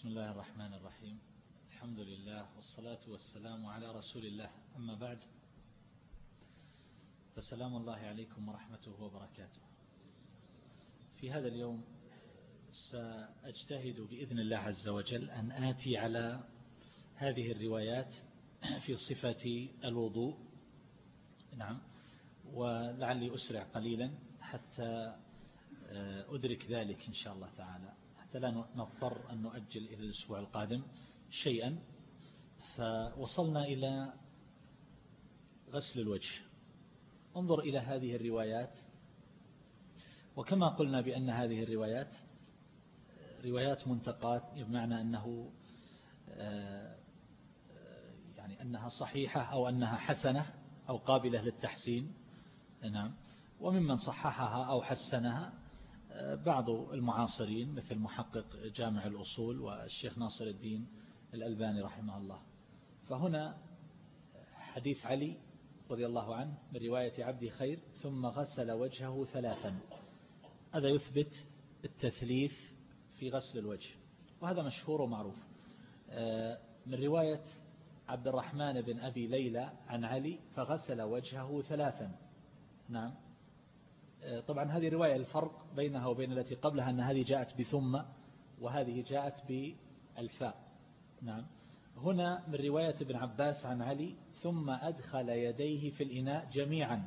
بسم الله الرحمن الرحيم. الحمد لله والصلاة والسلام على رسول الله. أما بعد فسلام الله عليكم ورحمته وبركاته. في هذا اليوم سأجتهد بإذن الله عز وجل أن آتي على هذه الروايات في صفة الوضوء. نعم ولعلي أسرع قليلا حتى أدرك ذلك إن شاء الله تعالى. حتى لا نضطر أن نؤجل إلى الأسبوع القادم شيئا. فوصلنا إلى غسل الوجه. انظر إلى هذه الروايات. وكما قلنا بأن هذه الروايات روايات منتقات بمعنى أنه آه، يعني أنها صحيحة أو أنها حسنة أو قابلة للتحسين. نعم. وممن صححها أو حسنها بعض المعاصرين مثل محقق جامع الأصول والشيخ ناصر الدين الألباني رحمه الله. فهنا حديث علي رضي الله عنه من رواية عبد خير ثم غسل وجهه ثلاثا. هذا يثبت التثليث في غسل الوجه وهذا مشهور ومعروف. من رواية عبد الرحمن بن أبي ليلى عن علي فغسل وجهه ثلاثا. نعم. طبعا هذه رواية الفرق بينها وبين التي قبلها أن هذه جاءت بثم وهذه جاءت بالفاء. نعم. هنا من رواية ابن عباس عن علي ثم أدخل يديه في الإناء جميعا.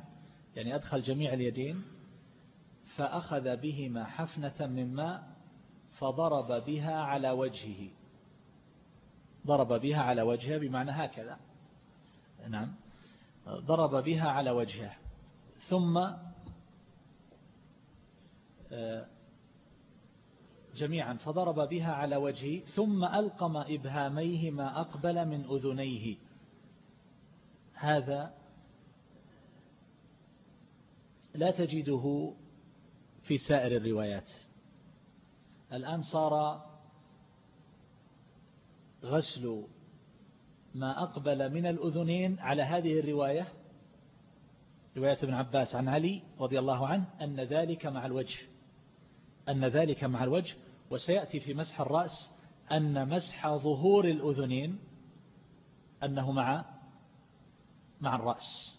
يعني أدخل جميع اليدين فأخذ بهما حفنة من ماء فضرب بها على وجهه. ضرب بها على وجهه بمعنى هكذا. نعم. ضرب بها على وجهه. ثم جميعا فضرب بها على وجهه ثم ألقم إبهاميه ما أقبل من أذنيه. هذا لا تجده في سائر الروايات. الآن صار غسل ما أقبل من الأذنين على هذه الرواية رواية ابن عباس عن علي رضي الله عنه أن ذلك مع الوجه. أن ذلك مع الوجه وسيأتي في مسح الرأس أن مسح ظهور الأذنين أنه مع مع الرأس.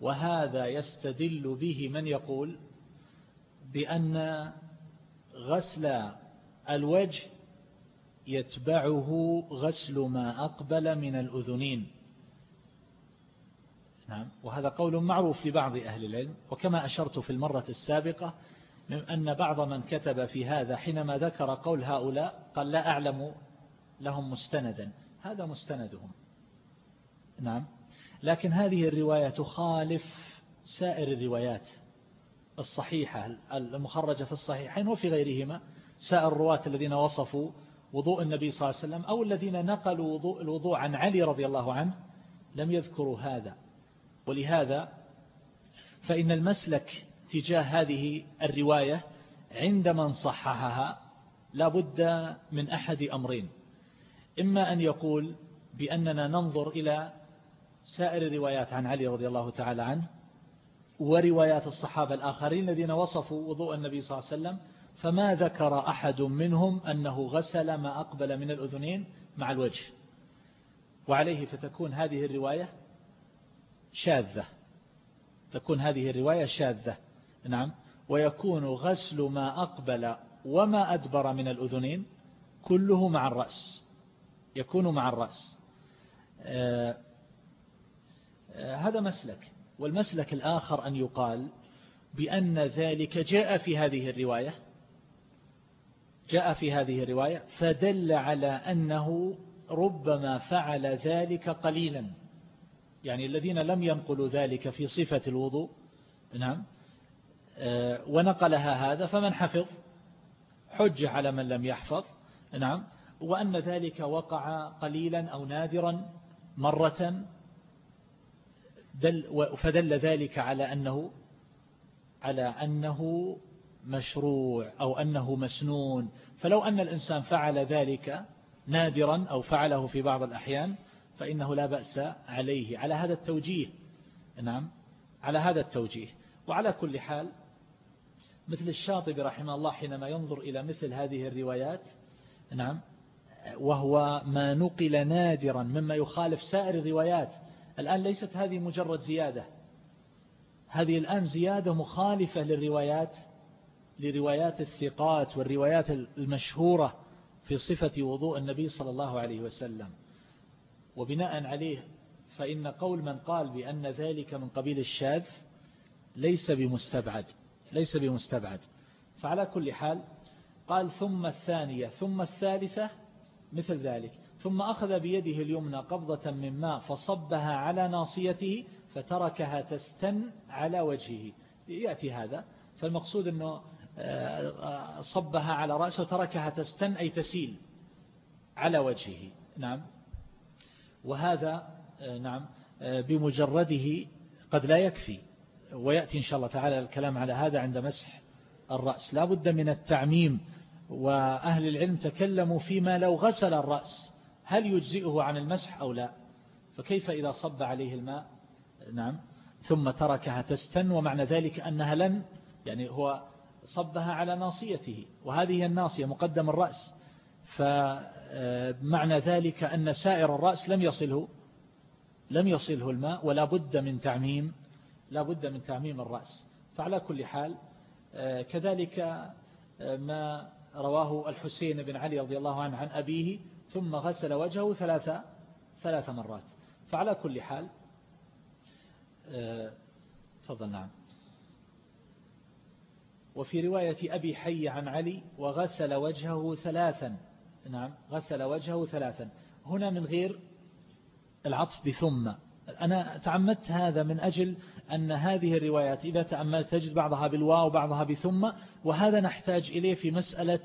وهذا يستدل به من يقول بأن غسل الوجه يتبعه غسل ما أقبل من الأذنين. نعم وهذا قول معروف لبعض أهل العلم. وكما أشرت في المرة السابقة أن بعض من كتب في هذا حينما ذكر قول هؤلاء قال لا أعلم لهم مستندا. هذا مستندهم. نعم. لكن هذه الرواية تخالف سائر الروايات الصحيحة المخرجة في الصحيحين وفي غيرهما سائر الرواة الذين وصفوا وضوء النبي صلى الله عليه وسلم أو الذين نقلوا وضوء الوضوء عن علي رضي الله عنه لم يذكروا هذا. ولهذا فإن المسلك تجاه هذه الرواية عند من صححها لا بد من أحد أمرين. إما أن يقول بأننا ننظر إلى سائر الروايات عن علي رضي الله تعالى عنه وروايات الصحابة الآخرين الذين وصفوا وضوء النبي صلى الله عليه وسلم فما ذكر أحد منهم أنه غسل ما أقبل من الأذنين مع الوجه. وعليه فتكون هذه الرواية شاذة. تكون هذه الرواية شاذة. نعم. ويكون غسل ما أقبل وما أدبر من الأذنين كله مع الرأس. يكون مع الرأس. آه آه هذا مسلك. والمسلك الآخر أن يقال بأن ذلك جاء في هذه الرواية. جاء في هذه الرواية فدل على أنه ربما فعل ذلك قليلا. يعني الذين لم ينقلوا ذلك في صفة الوضوء. نعم. ونقلها هذا فمن حفظ؟ حج على من لم يحفظ. نعم. وأن ذلك وقع قليلا أو نادرا مرة. دل فدل ذلك على أنه على أنه مشروع أو أنه مسنون. فلو أن الإنسان فعل ذلك نادرا أو فعله في بعض الأحيان فإنه لا بأس عليه. على هذا التوجيه. نعم. على هذا التوجيه. وعلى كل حال مثل الشاطبي رحمه الله حينما ينظر إلى مثل هذه الروايات نعم وهو ما نقل نادرا مما يخالف سائر الروايات. الآن ليست هذه مجرد زيادة. هذه الآن زيادة مخالفة للروايات لروايات الثقات والروايات المشهورة في صفة وضوء النبي صلى الله عليه وسلم. وبناء عليه فإن قول من قال بأن ذلك من قبيل الشاذ ليس بمستبعد. ليس بمستبعد. فعلى كل حال قال ثم الثانية ثم الثالثة مثل ذلك. ثم أخذ بيده اليمنى قبضة من ماء فصبها على ناصيته فتركها تستن على وجهه. يأتي هذا. فالمقصود أنه آه، صبها على رأسه وتركها تستن أي تسيل على وجهه. نعم. وهذا آه، نعم آه، بمجرده قد لا يكفي. ويأتي إن شاء الله تعالى الكلام على هذا عند مسح الرأس. لا بد من التعميم وأهل العلم تكلموا فيما لو غسل الرأس. هل يجزئه عن المسح أو لا؟ فكيف إذا صب عليه الماء؟ نعم. ثم تركها تستن ومعنى ذلك أنها لن يعني هو صبها على ناصيته وهذه الناصية مقدم الرأس. فمعنى ذلك أن سائر الرأس لم يصله لم يصله الماء ولا بد من تعميم. لا بد من تعميم الرأس. فعلى كل حال كذلك ما رواه الحسين بن علي رضي الله عنه عن أبيه ثم غسل وجهه ثلاث ثلاث مرات. فعلى كل حال تفضل نعم. وفي رواية أبي حي عن علي وغسل وجهه ثلاثا. نعم غسل وجهه ثلاثا. هنا من غير العطف بثم. أنا تعمدت هذا من أجل أن هذه الروايات إذا تأملت تجد بعضها بالواو وبعضها بثم وهذا نحتاج إليه في مسألة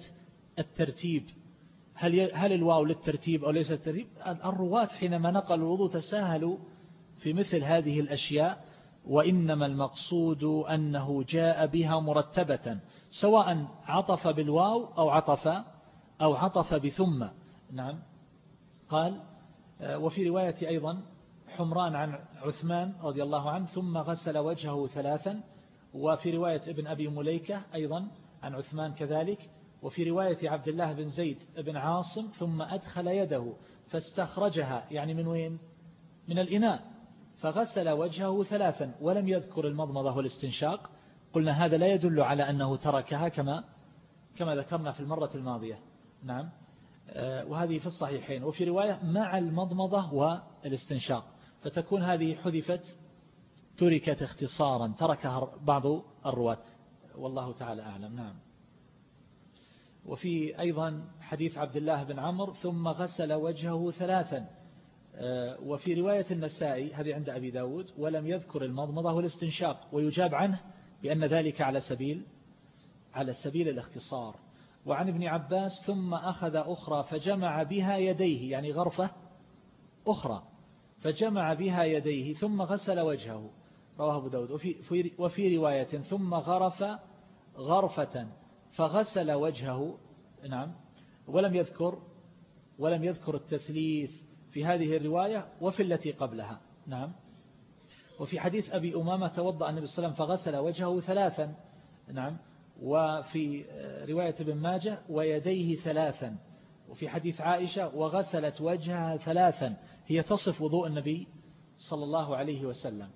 الترتيب. هل هل الواو للترتيب أو ليس الترتيب الرواة حينما نقلوا الوضوء تساهلوا في مثل هذه الأشياء وإنما المقصود أنه جاء بها مرتبة سواء عطف بالواو أو عطف أو عطف بثم. نعم. قال وفي رواية أيضا حمران عن عثمان رضي الله عنه ثم غسل وجهه ثلاثا وفي رواية ابن أبي مليكة أيضا عن عثمان كذلك وفي رواية عبد الله بن زيد بن عاصم ثم أدخل يده فاستخرجها يعني من وين؟ من الإناء فغسل وجهه ثلاثا ولم يذكر المضمضة والاستنشاق. قلنا هذا لا يدل على أنه تركها كما كما ذكرنا في المرة الماضية. نعم. آه، وهذه في الصحيحين. وفي رواية مع المضمضة والاستنشاق. فتكون هذه حذفت تركت اختصارا تركها بعض الرواة. والله تعالى أعلم. نعم. وفي أيضا حديث عبد الله بن عمرو ثم غسل وجهه ثلاثا. آه، وفي رواية النسائي هذه عند أبي داود ولم يذكر المضمضة والاستنشاق ويجاب عنه بأن ذلك على سبيل على سبيل الاختصار. وعن ابن عباس ثم أخذ أخرى فجمع بها يديه يعني غرفة أخرى. فجمع بها يديه ثم غسل وجهه. رواه أبو داود. وفي, وفي رواية ثم غرف غرفة فغسل وجهه. نعم. ولم يذكر ولم يذكر التثليث في هذه الرواية وفي التي قبلها. نعم. وفي حديث أبي أمامة توضأ النبي صلى الله عليه وسلم فغسل وجهه ثلاثا. نعم. وفي رواية ابن ماجه ويديه ثلاثا. وفي حديث عائشة وغسلت وجهها ثلاثا. هي تصف وضوء النبي صلى الله عليه وسلم.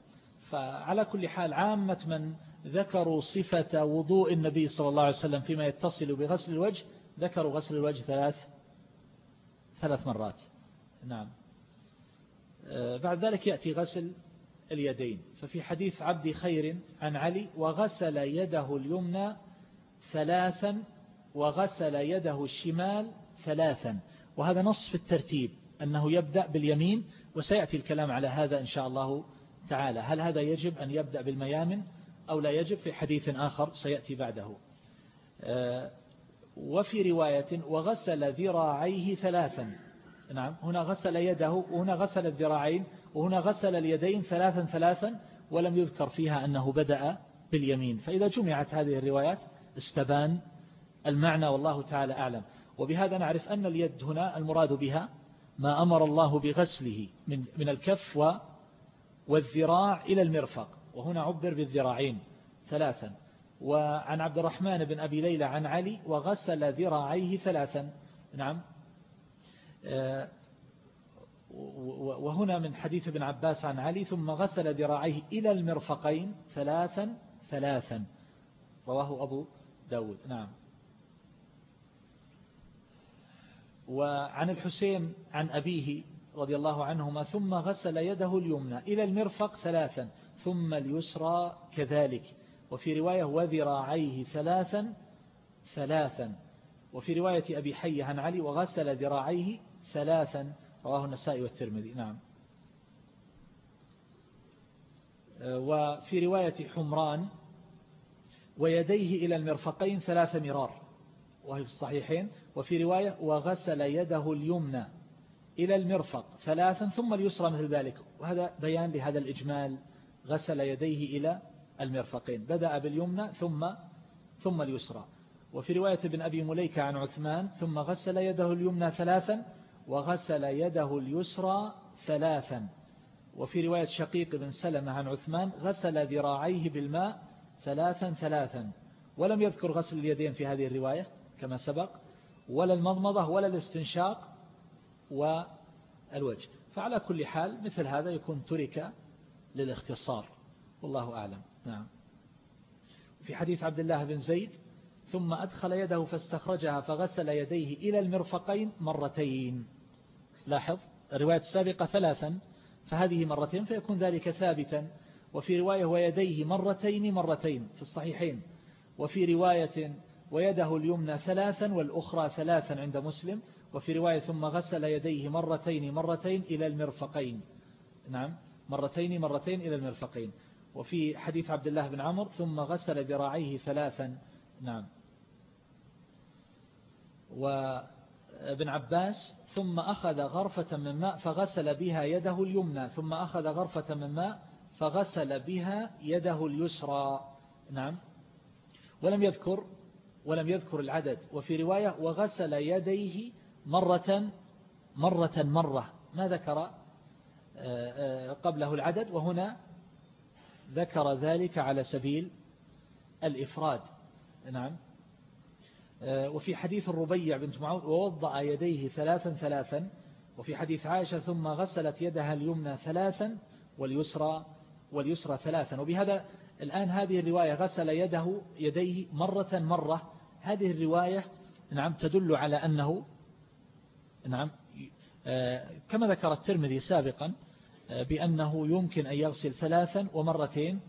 فعلى كل حال عامة من ذكروا صفة وضوء النبي صلى الله عليه وسلم فيما يتصل بغسل الوجه ذكروا غسل الوجه ثلاث ثلاث مرات. نعم. آه، بعد ذلك يأتي غسل اليدين. ففي حديث عبد خير عن علي وغسل يده اليمنى ثلاثا وغسل يده الشمال ثلاثا. وهذا نص في الترتيب. أنه يبدأ باليمين وسيأتي الكلام على هذا إن شاء الله تعالى. هل هذا يجب أن يبدأ بالميامن أو لا يجب؟ في حديث آخر سيأتي بعده. آه، وفي رواية وغسل ذراعيه ثلاثا. نعم هنا غسل يده وهنا غسل الذراعين وهنا غسل اليدين ثلاثا ثلاثا ولم يذكر فيها أنه بدأ باليمين. فإذا جمعت هذه الروايات استبان المعنى والله تعالى أعلم. وبهذا نعرف أن اليد هنا المراد بها ما أمر الله بغسله من من الكف والذراع إلى المرفق. وهنا عبر بالذراعين ثلاثا. وعن عبد الرحمن بن أبي ليلى عن علي وغسل ذراعيه ثلاثا. نعم. آه، وهنا من حديث ابن عباس عن علي ثم غسل ذراعيه إلى المرفقين ثلاثا ثلاثا. رواه أبو داود. نعم. وعن الحسين عن أبيه رضي الله عنهما ثم غسل يده اليمنى إلى المرفق ثلاثا ثم اليسرى كذلك. وفي رواية وذراعيه ثلاثا ثلاثا. وفي رواية أبي حي عن علي وغسل ذراعيه ثلاثا. رواه النسائي والترمذي. نعم. وفي رواية حمران ويديه إلى المرفقين ثلاث مرار. وهي في الصحيحين وفي رواية وغسل يده اليمنى إلى المرفق ثلاثا ثم اليسرى مثل ذلك. وهذا بيان لهذا الإجمال غسل يديه إلى المرفقين. بدأ باليمنى ثم ثم اليسرى. وفي رواية ابن أبي مليكة عن عثمان ثم غسل يده اليمنى ثلاثا وغسل يده اليسرى ثلاثا. وفي رواية شقيق بن سلمة عن عثمان غسل ذراعيه بالماء ثلاثا ثلاثا. ولم يذكر غسل اليدين في هذه الرواية. كما سبق ولا المضمضة ولا الاستنشاق والوجه. فعلى كل حال مثل هذا يكون ترك للاختصار. والله أعلم. نعم. في حديث عبد الله بن زيد ثم أدخل يده فاستخرجها فغسل يديه إلى المرفقين مرتين. لاحظ؟ الرواية السابقة ثلاثا فهذه مرتين فيكون ذلك ثابتا. وفي رواية ويديه مرتين مرتين في الصحيحين. وفي رواية ويده اليمنى ثلاثا والأخرى ثلاثا عند مسلم وفي رواية ثم غسل يديه مرتين مرتين إلى المرفقين. نعم مرتين مرتين إلى المرفقين. وفي حديث عبد الله بن عمر ثم غسل ذراعيه ثلاثا. نعم. وابن عباس ثم أخذ غرفة من ماء فغسل بها يده اليمنى ثم أخذ غرفة من ماء فغسل بها يده اليسرى. نعم. ولم يذكر ولم يذكر العدد. وفي رواية وغسل يديه مرة مرة مرة. ما ذكر آه، آه، قبله العدد؟ وهنا ذكر ذلك على سبيل الإفراد. نعم. آه، وفي حديث الربيع بنت معود ووضع يديه ثلاثا ثلاثا. وفي حديث عائشة ثم غسلت يدها اليمنى ثلاثا واليسرى واليسرى ثلاثا. وبهذا الآن هذه الرواية غسل يده يديه مرة مرة. هذه الرواية نعم تدل على أنه نعم آه، كما ذكر الترمذي سابقا آه، بأنه يمكن أن يغسل ثلاثا ومرتين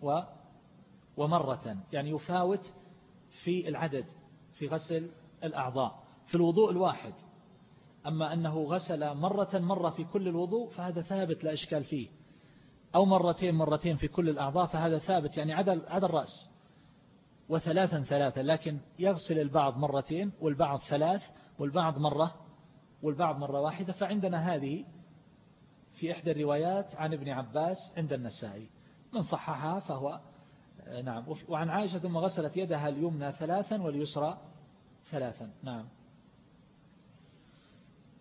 ومرة. يعني يفاوت في العدد في غسل الأعضاء في الوضوء الواحد. أما أنه غسل مرة مرة في كل الوضوء فهذا ثابت لا إشكال فيه. أو مرتين مرتين في كل الأعضاء فهذا ثابت يعني عدل, عدل الرأس. وثلاثا ثلاثا لكن يغسل البعض مرتين والبعض ثلاث والبعض مرة والبعض مرة واحدة. فعندنا هذه في إحدى الروايات عن ابن عباس عند النسائي. من صححها فهو نعم. وعن عائشة ثم غسلت يدها اليمنى ثلاثا واليسرى ثلاثا. نعم.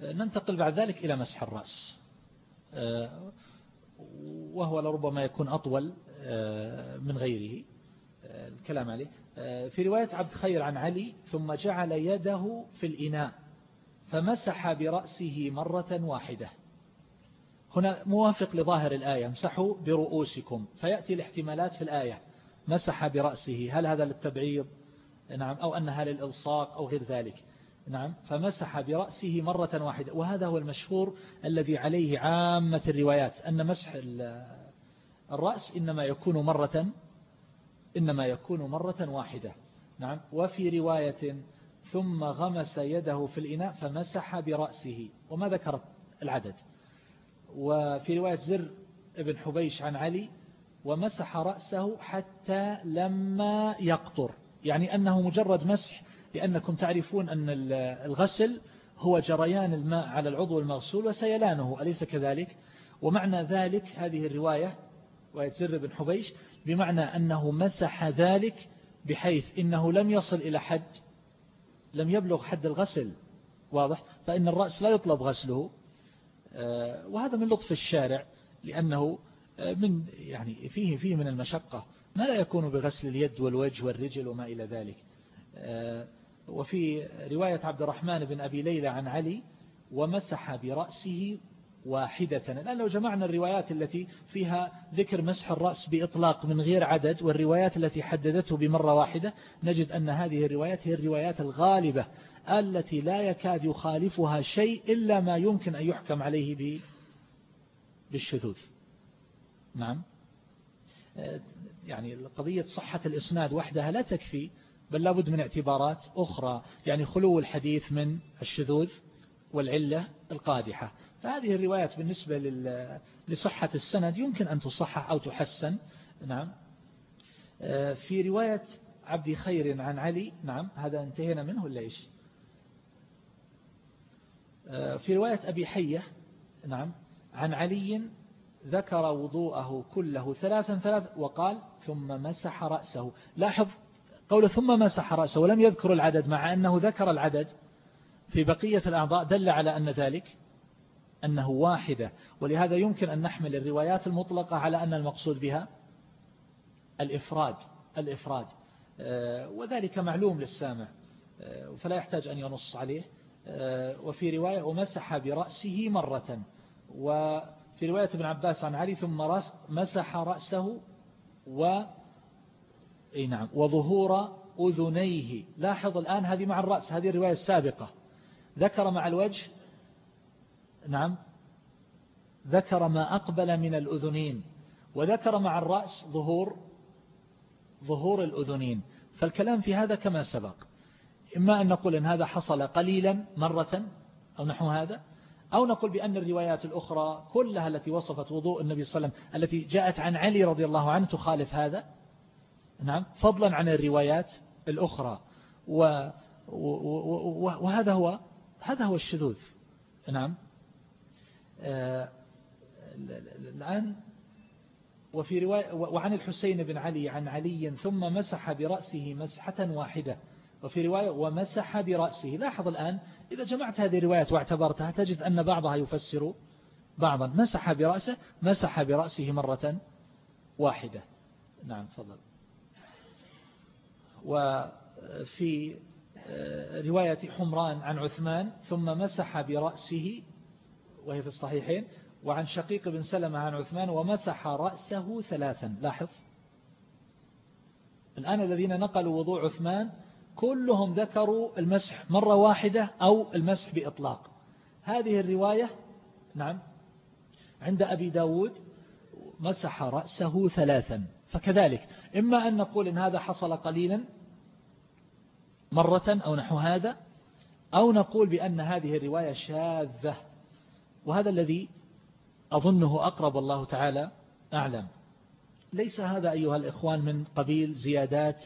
ننتقل بعد ذلك إلى مسح الرأس. وهو لربما يكون أطول من غيره. الكلام عليه في رواية عبد خير عن علي ثم جعل يده في الإناء فمسح برأسه مرة واحدة. هنا موافق لظاهر الآية امسحوا برؤوسكم. فيأتي الاحتمالات في الآية مسح برأسه. هل هذا للتبعيض؟ نعم. أو أنها للإلصاق أو غير ذلك. نعم فمسح برأسه مرة واحدة. وهذا هو المشهور الذي عليه عامة الروايات أن مسح الرأس إنما يكون مرة إنما يكون مرة واحدة. نعم وفي رواية ثم غمس يده في الإناء فمسح برأسه وما ذكرت العدد. وفي رواية زر ابن حبيش عن علي ومسح رأسه حتى لما يقطر يعني أنه مجرد مسح لأنكم تعرفون أن الغسل هو جريان الماء على العضو المغسول وسيلانه أليس كذلك؟ ومعنى ذلك هذه الرواية ويتزر بن حبيش بمعنى أنه مسح ذلك بحيث إنه لم يصل إلى حد لم يبلغ حد الغسل واضح؟ فإن الرأس لا يطلب غسله. آه، وهذا من لطف الشارع لأنه آه، من يعني فيه فيه من المشقة. ما لا يكون بغسل اليد والوجه والرجل وما إلى ذلك؟ آه، وفي رواية عبد الرحمن بن أبي ليلى عن علي ومسح برأسه واحدة. الآن لو جمعنا الروايات التي فيها ذكر مسح الرأس بإطلاق من غير عدد والروايات التي حددته بمرة واحدة نجد أن هذه الروايات هي الروايات الغالبة التي لا يكاد يخالفها شيء إلا ما يمكن أن يحكم عليه بالشذوذ. نعم. يعني قضية صحة الإسناد وحدها لا تكفي بل لابد من اعتبارات أخرى يعني خلو الحديث من الشذوذ والعلة القادحة. فهذه الروايات بالنسبة لصحة السند يمكن أن تصحح أو تحسن. نعم. آه، في رواية عبد خير عن علي نعم هذا انتهينا منه ولا إيش؟ آه، في رواية أبي حية نعم عن علي ذكر وضوءه كله ثلاثا ثلاث وقال ثم مسح رأسه. لاحظ قول ثم مسح رأسه ولم يذكر العدد مع أنه ذكر العدد في بقية الأعضاء دل على أن ذلك أنه واحدة ولهذا يمكن أن نحمل الروايات المطلقة على أن المقصود بها الإفراد الإفراد. آه، وذلك معلوم للسامع. آه، فلا يحتاج أن ينص عليه. آه، وفي رواية ومسح برأسه مرة وفي رواية ابن عباس عن علي ثم مسح رأسه و أي نعم. وظهور أذنيه. لاحظ الآن هذه مع الرأس هذه الرواية السابقة. ذكر مع الوجه نعم ذكر ما أقبل من الأذنين. وذكر مع الرأس ظهور ظهور الأذنين. فالكلام في هذا كما سبق. إما أن نقول إن هذا حصل قليلا مرة أو نحو هذا أو نقول بأن الروايات الأخرى كلها التي وصفت وضوء النبي صلى الله عليه وسلم التي جاءت عن علي رضي الله عنه تخالف هذا. نعم. فضلا عن الروايات الأخرى. و وهذا هو هذا هو الشذوذ. نعم. آه، الآن وفي رواية وعن الحسين بن علي عن علي ثم مسح برأسه مسحة واحدة. وفي رواية ومسح برأسه. لاحظ الآن إذا جمعت هذه الروايات واعتبرتها تجد أن بعضها يفسر بعضا. مسح برأسه مسح برأسه مرة واحدة. نعم تفضل. وفي آه، رواية حمران عن عثمان ثم مسح برأسه وهي في الصحيحين وعن شقيق بن سلمة عن عثمان ومسح رأسه ثلاثا. لاحظ؟ الآن الذين نقلوا وضوء عثمان كلهم ذكروا المسح مرة واحدة أو المسح بإطلاق. هذه الرواية نعم عند أبي داود مسح رأسه ثلاثا. فكذلك. إما أن نقول إن هذا حصل قليلا مرة أو نحو هذا أو نقول بأن هذه الرواية شاذة. وهذا الذي أظنه أقرب الله تعالى أعلم. ليس هذا أيها الإخوان من قبيل زيادات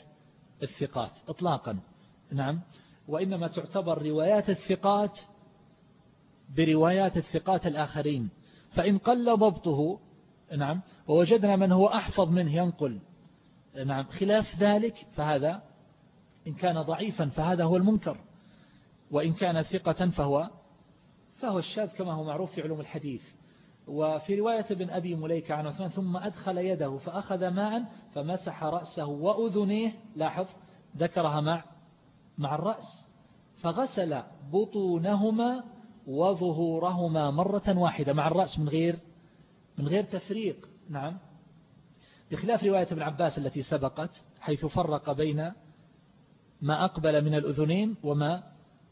الثقات إطلاقا. نعم. وإنما تعتبر روايات الثقات بروايات الثقات الآخرين. فإن قل ضبطه نعم. ووجدنا من هو أحفظ منه ينقل. نعم. خلاف ذلك فهذا إن كان ضعيفا فهذا هو المنكر. وإن كان ثقة فهو فهو الشاذ كما هو معروف في علوم الحديث. وفي رواية ابن أبي مليكة عن عثمان ثم أدخل يده فأخذ ماء فمسح رأسه وأذنيه. لاحظ ذكرها مع مع الرأس. فغسل بطونهما وظهورهما مرة واحدة مع الرأس من غير من غير تفريق. نعم. بخلاف رواية ابن عباس التي سبقت حيث فرق بين ما أقبل من الأذنين وما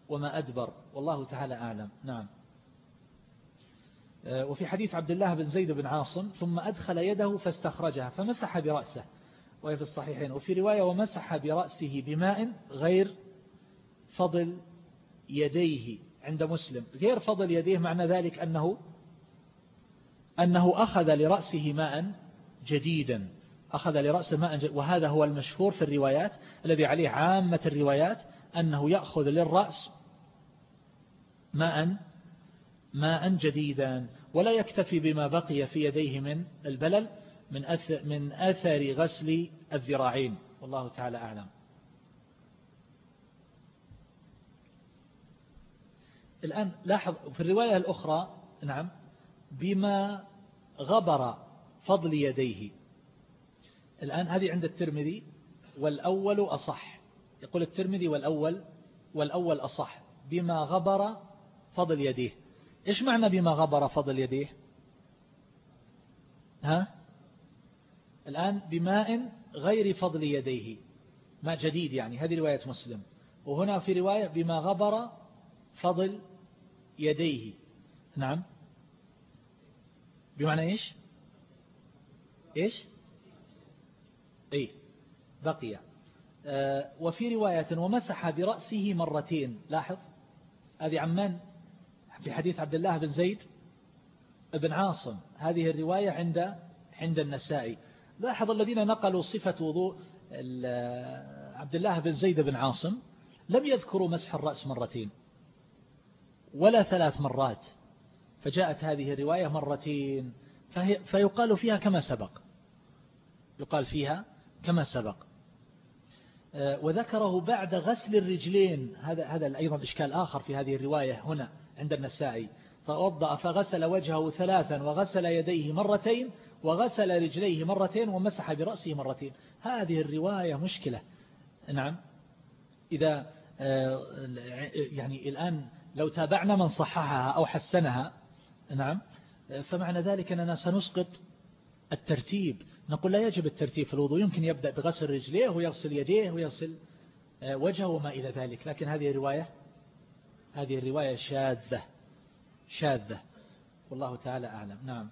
وما أدبر. والله تعالى أعلم. نعم. آه، وفي حديث عبد الله بن زيد بن عاصم ثم أدخل يده فاستخرجها فمسح برأسه وهي في الصحيحين. وفي رواية ومسح برأسه بماء غير فضل يديه عند مسلم. غير فضل يديه معنى ذلك أنه أنه أخذ لرأسه ماء جديدا. أخذ لرأسه ماء جديدا. وهذا هو المشهور في الروايات الذي عليه عامة الروايات أنه يأخذ للرأس ماء ماء جديدا. ولا يكتفي بما بقي في يديه من البلل من أثر, من أثر غسل الذراعين. والله تعالى أعلم. الآن لاحظ في الرواية الأخرى نعم. بما غبر فضل يديه. الآن هذه عند الترمذي والأول أصح. يقول الترمذي والأول والأول أصح. بما غبر فضل يديه. إيش معنى بما غبر فضل يديه؟ ها؟ الآن بماء غير فضل يديه. ماء جديد يعني هذه رواية مسلم. وهنا في رواية بما غبر فضل يديه. نعم. بمعنى إيش؟ إيش؟ إيه بقي. آه وفي رواية ومسح برأسه مرتين. لاحظ؟ هذه عمان في حديث عبد الله بن زيد بن عاصم. هذه الرواية عند عند النسائي. لاحظ الذين نقلوا صفة وضوء عبد الله بن زيد بن عاصم. لم يذكروا مسح الرأس مرتين ولا ثلاث مرات. فجاءت هذه الرواية مرتين فيقال فيها كما سبق. يقال فيها كما سبق. آه، وذكره بعد غسل الرجلين. هذا هذا أيضا إشكال آخر في هذه الرواية هنا عند النسائي. توضأ فغسل وجهه ثلاثا وغسل يديه مرتين وغسل رجليه مرتين ومسح برأسه مرتين. هذه الرواية مشكلة. نعم. إذا آه، يعني الآن لو تابعنا من صححها أو حسنها نعم. فمعنى ذلك أننا سنسقط الترتيب. نقول لا يجب الترتيب في الوضوء يمكن يبدأ بغسل رجليه ويغسل يديه ويغسل آه، وجهه وما إلى ذلك. لكن هذه الرواية هذه الرواية شاذة شاذة. والله تعالى أعلم. نعم.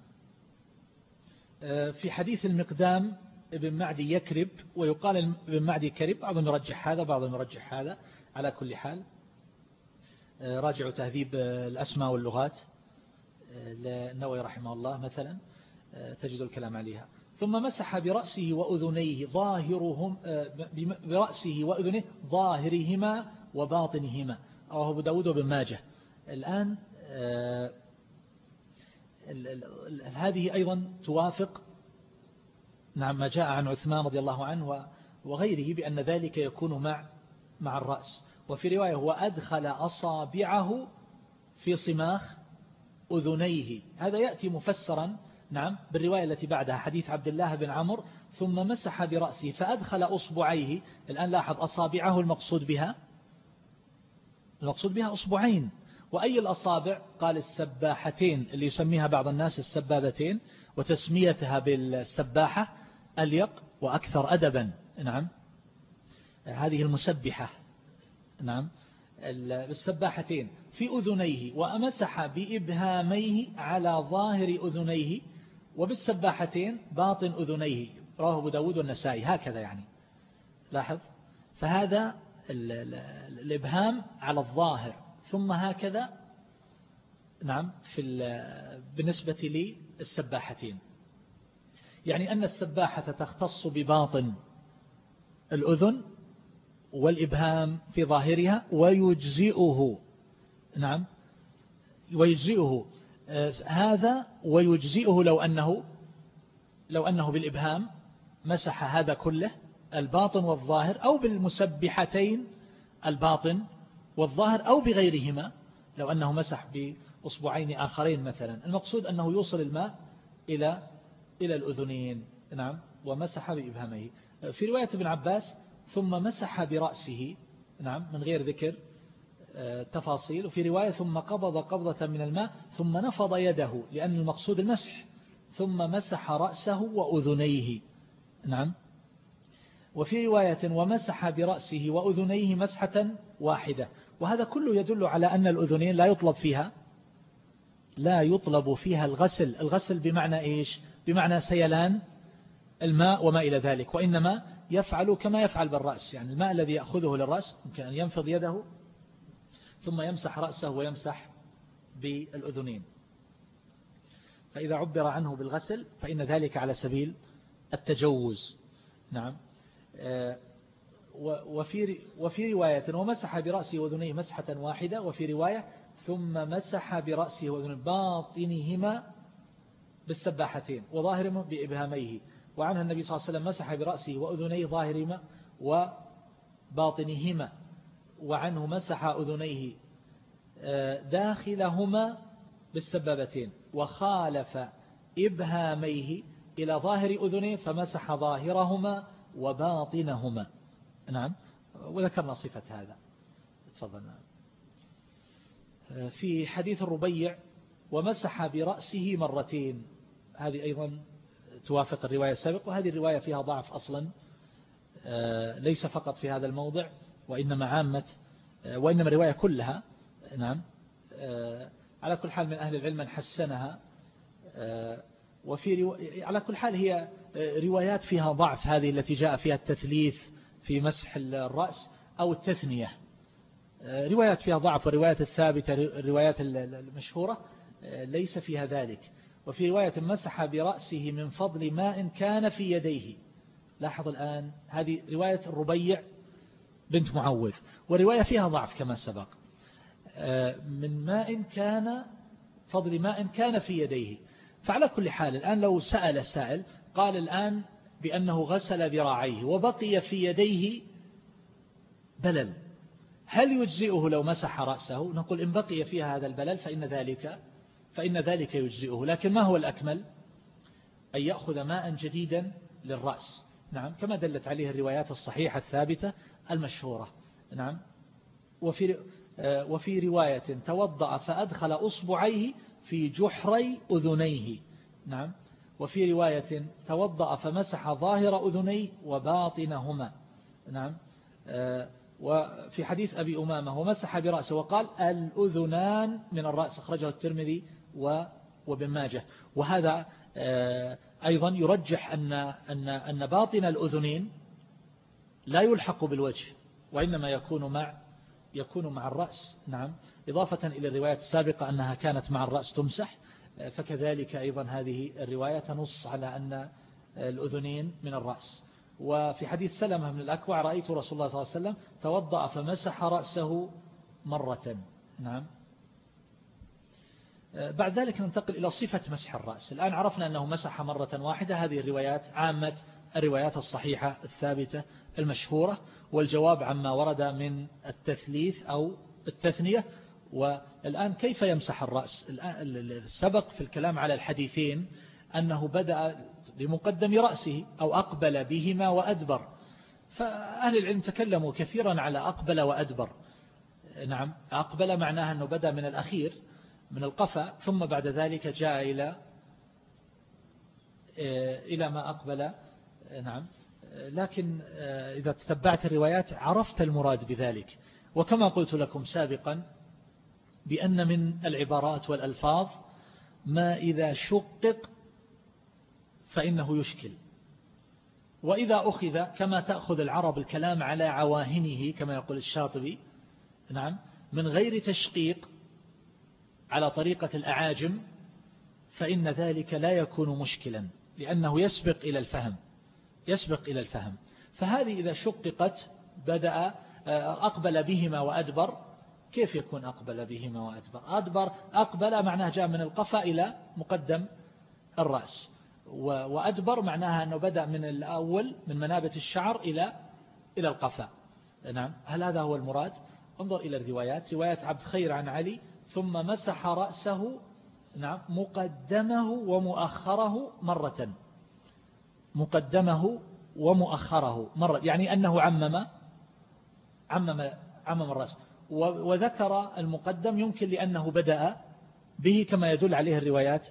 آه، في حديث المقدام ابن معدي يكرب ويقال ابن معدي كرب بعضهم يرجح هذا بعضهم يرجح هذا. على كل حال آه، راجعوا تهذيب الأسماء واللغات. للنووي رحمه الله مثلا تجد الكلام عليها. ثم مسح برأسه وأذنيه ظاهرهم برأسه وأذنيه ظاهرهما وباطنهما. رواه أبو داود وابن ماجه. الآن آه، هذه أيضا توافق نعم ما جاء عن عثمان رضي الله عنه وغيره بأن ذلك يكون مع مع الرأس. وفي رواية هو أدخل أصابعه في صماخ أذنيه. هذا يأتي مفسرا نعم بالرواية التي بعدها حديث عبد الله بن عمر ثم مسح برأسه فأدخل أصبعيه. الآن لاحظ أصابعه المقصود بها؟ المقصود بها أصبعين. وأي الأصابع؟ قال السباحتين اللي يسميها بعض الناس السبابتين وتسميتها بالسباحة أليق وأكثر أدبا. نعم. هذه المسبحة. نعم. السباحتين. في أذنيه وأمسح بإبهاميه على ظاهر أذنيه وبالسباحتين باطن أذنيه. رواه أبو داود والنسائي. هكذا يعني. لاحظ؟ فهذا الإبهام على الظاهر. ثم هكذا نعم في بالنسبة للسباحتين. يعني أن السباحة تختص بباطن الأذن والإبهام في ظاهرها ويجزئه نعم. ويجزئه هذا ويجزئه لو أنه لو أنه بالإبهام مسح هذا كله الباطن والظاهر أو بالمسبحتين الباطن والظاهر أو بغيرهما لو أنه مسح بأصبعين آخرين مثلا. المقصود أنه يوصل الماء إلى إلى الأذنين. نعم. ومسح بإبهامه. في رواية ابن عباس ثم مسح برأسه. نعم. من غير ذكر. تفاصيل وفي رواية ثم قبض قبضة من الماء ثم نفض يده لأن المقصود المسح ثم مسح رأسه وأذنيه. نعم. وفي رواية ومسح برأسه وأذنيه مسحة واحدة. وهذا كله يدل على أن الأذنين لا يطلب فيها لا يطلب فيها الغسل. الغسل بمعنى إيش؟ بمعنى سيلان الماء وما إلى ذلك وإنما يفعل كما يفعل بالرأس. يعني الماء الذي يأخذه للرأس يمكن أن ينفض يده ثم يمسح رأسه ويمسح بالأذنين. فإذا عبر عنه بالغسل فإن ذلك على سبيل التجوز. نعم. آه، وفي وفي رواية ومسح برأسه وذنيه مسحة واحدة وفي رواية ثم مسح برأسه وذنيه باطنهما بالسباحتين وظاهرهما بإبهاميه. وعنها النبي صلى الله عليه وسلم مسح برأسه وأذنيه ظاهرهما وباطنهما. وعنه مسح أذنيه آه، داخلهما بالسبابتين وخالف إبهاميه إلى ظاهر أذنيه فمسح ظاهرهما وباطنهما. نعم وذكرنا صفة هذا. تفضل. نعم. آه، في حديث الربيع ومسح برأسه مرتين. هذه أيضا توافق الرواية السابقة وهذه الرواية فيها ضعف أصلا آه، ليس فقط في هذا الموضع. وإنما عامة آه، وإنما الرواية كلها نعم آه، على كل حال من أهل العلم من حسنها وفي على كل حال هي روايات فيها ضعف هذه التي جاء فيها التثليث في مسح الرأس أو التثنية روايات فيها ضعف والروايات الثابتة الروايات المشهورة ليس فيها ذلك. وفي رواية مسح برأسه من فضل ماء كان في يديه. لاحظ الآن هذه رواية الربيع بنت معوذ ورواية فيها ضعف كما سبق. من ماء كان فضل ماء كان في يديه. فعلى كل حال الآن لو سأل السائل قال الآن بأنه غسل ذراعيه وبقي في يديه بلل. هل يجزئه لو مسح رأسه؟ نقول إن بقي فيها هذا البلل فإن ذلك فإن ذلك يجزئه. لكن ما هو الأكمل؟ أن يأخذ ماء جديدا للرأس. نعم كما دلت عليه الروايات الصحيحة الثابتة المشهورة. نعم. وفي وفي رواية توضأ فأدخل أصبعيه في جحري أذنيه. نعم. وفي رواية توضأ فمسح ظاهر أذنيه وباطنهما. نعم. وفي حديث أبي أمامة ومسح برأسه وقال الأذنان من الرأس أخرجه الترمذي وابن ماجه. وهذا آه، أيضا يرجح أن, أن, أن باطن الأذنين لا يلحق بالوجه وإنما يكون مع يكون مع الرأس. نعم. إضافة إلى الروايات السابقة أنها كانت مع الرأس تمسح فكذلك أيضا هذه الرواية تنص على أن الأذنين من الرأس. وفي حديث سلمة من الأكوع رأيت رسول الله صلى الله عليه وسلم توضأ فمسح رأسه مرة. نعم. بعد ذلك ننتقل إلى صفة مسح الرأس. الآن عرفنا أنه مسح مرة واحدة. هذه الروايات عامة الروايات الصحيحة الثابتة المشهورة والجواب عما ورد من التثليث أو التثنية. والآن كيف يمسح الرأس؟ السبق في الكلام على الحديثين أنه بدأ بمقدم رأسه أو أقبل بهما وأدبر. فأهل العلم تكلموا كثيرا على أقبل وأدبر. نعم أقبل معناها أنه بدأ من الأخير من القفا ثم بعد ذلك جاء إلى إلى ما أقبل نعم. لكن إذا تتبعت الروايات عرفت المراد بذلك. وكما قلت لكم سابقا بأن من العبارات والألفاظ ما إذا شقق فإنه يشكل. وإذا أخذ كما تأخذ العرب الكلام على عواهنه كما يقول الشاطبي نعم من غير تشقيق على طريقة الأعاجم فإن ذلك لا يكون مشكلا لأنه يسبق إلى الفهم. يسبق إلى الفهم. فهذه إذا شققت بدأ آه، أقبل بهما وأدبر. كيف يكون أقبل بهما وأدبر؟ أدبر أقبل معناه جاء من القفا إلى مقدم الرأس. وأدبر معناها أنه بدأ من الأول من منابت الشعر إلى إلى القفا. نعم. هل هذا هو المراد؟ انظر إلى الروايات. رواية عبد خير عن علي ثم مسح رأسه نعم مقدمه ومؤخره مرة. مقدمه ومؤخره. مرة يعني أنه عمم عمم عمم الرأس وذكر المقدم يمكن لأنه بدأ به كما يدل عليه الروايات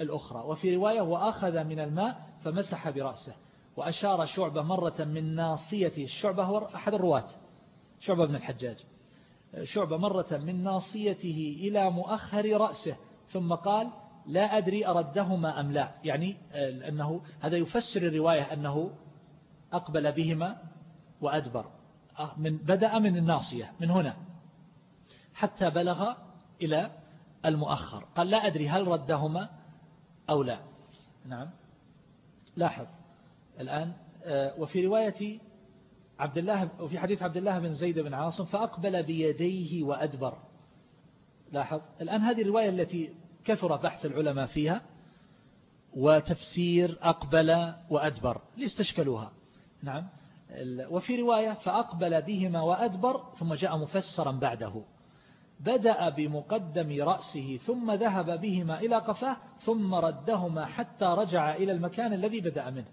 الأخرى. وفي رواية وأخذ من الماء فمسح برأسه. وأشار شعبة مرة من ناصيته الشعبة هو أحد الرواة شعبة بن الحجاج. شعبة مرة من ناصيته إلى مؤخر رأسه ثم قال لا أدري أردهما أم لا. يعني آه، أنه هذا يفسر الرواية أنه أقبل بهما وأدبر. آه، من بدأ من الناصية من هنا حتى بلغ إلى المؤخر. قال لا أدري هل ردهما أو لا. نعم. لاحظ الآن آه، وفي رواية عبد الله وفي حديث عبد الله بن زيد بن عاصم فأقبل بيديه وأدبر. لاحظ الآن هذه الرواية التي كثر بحث العلماء فيها وتفسير أقبل وأدبر ليستشكلوها. نعم. وفي رواية فأقبل بهما وأدبر ثم جاء مفسرا بعده. بدأ بمقدم رأسه ثم ذهب بهما إلى قفاه ثم ردهما حتى رجع إلى المكان الذي بدأ منه.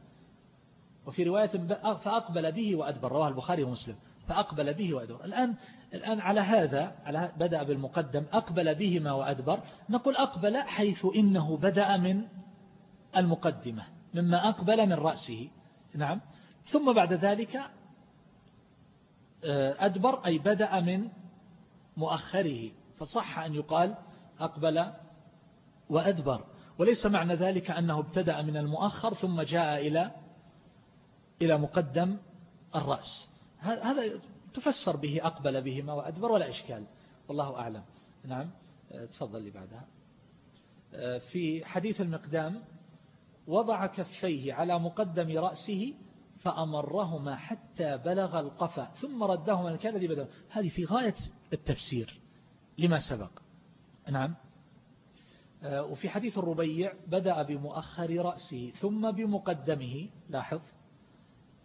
وفي رواية فأقبل به وأدبر. رواه البخاري ومسلم. فأقبل به وأدبر. الآن الآن على هذا على بدأ بالمقدم أقبل بهما وأدبر. نقول أقبل حيث إنه بدأ من المقدمة مما أقبل من رأسه. نعم. ثم بعد ذلك آه، أدبر أي بدأ من مؤخره. فصح أن يقال أقبل وأدبر. وليس معنى ذلك أنه ابتدأ من المؤخر ثم جاء إلى إلى مقدم الرأس. هذا تفسر به أقبل بهما وأدبر ولا إشكال. والله أعلم. نعم. آه، تفضل لي بعدها. آه، في حديث المقدام وضع كفيه على مقدم رأسه فأمرهما حتى بلغ القفا ثم ردهما الكلام بدأ هذه في غاية التفسير لما سبق. نعم. آه، وفي حديث الربيع بدأ بمؤخر رأسه ثم بمقدمه. لاحظ.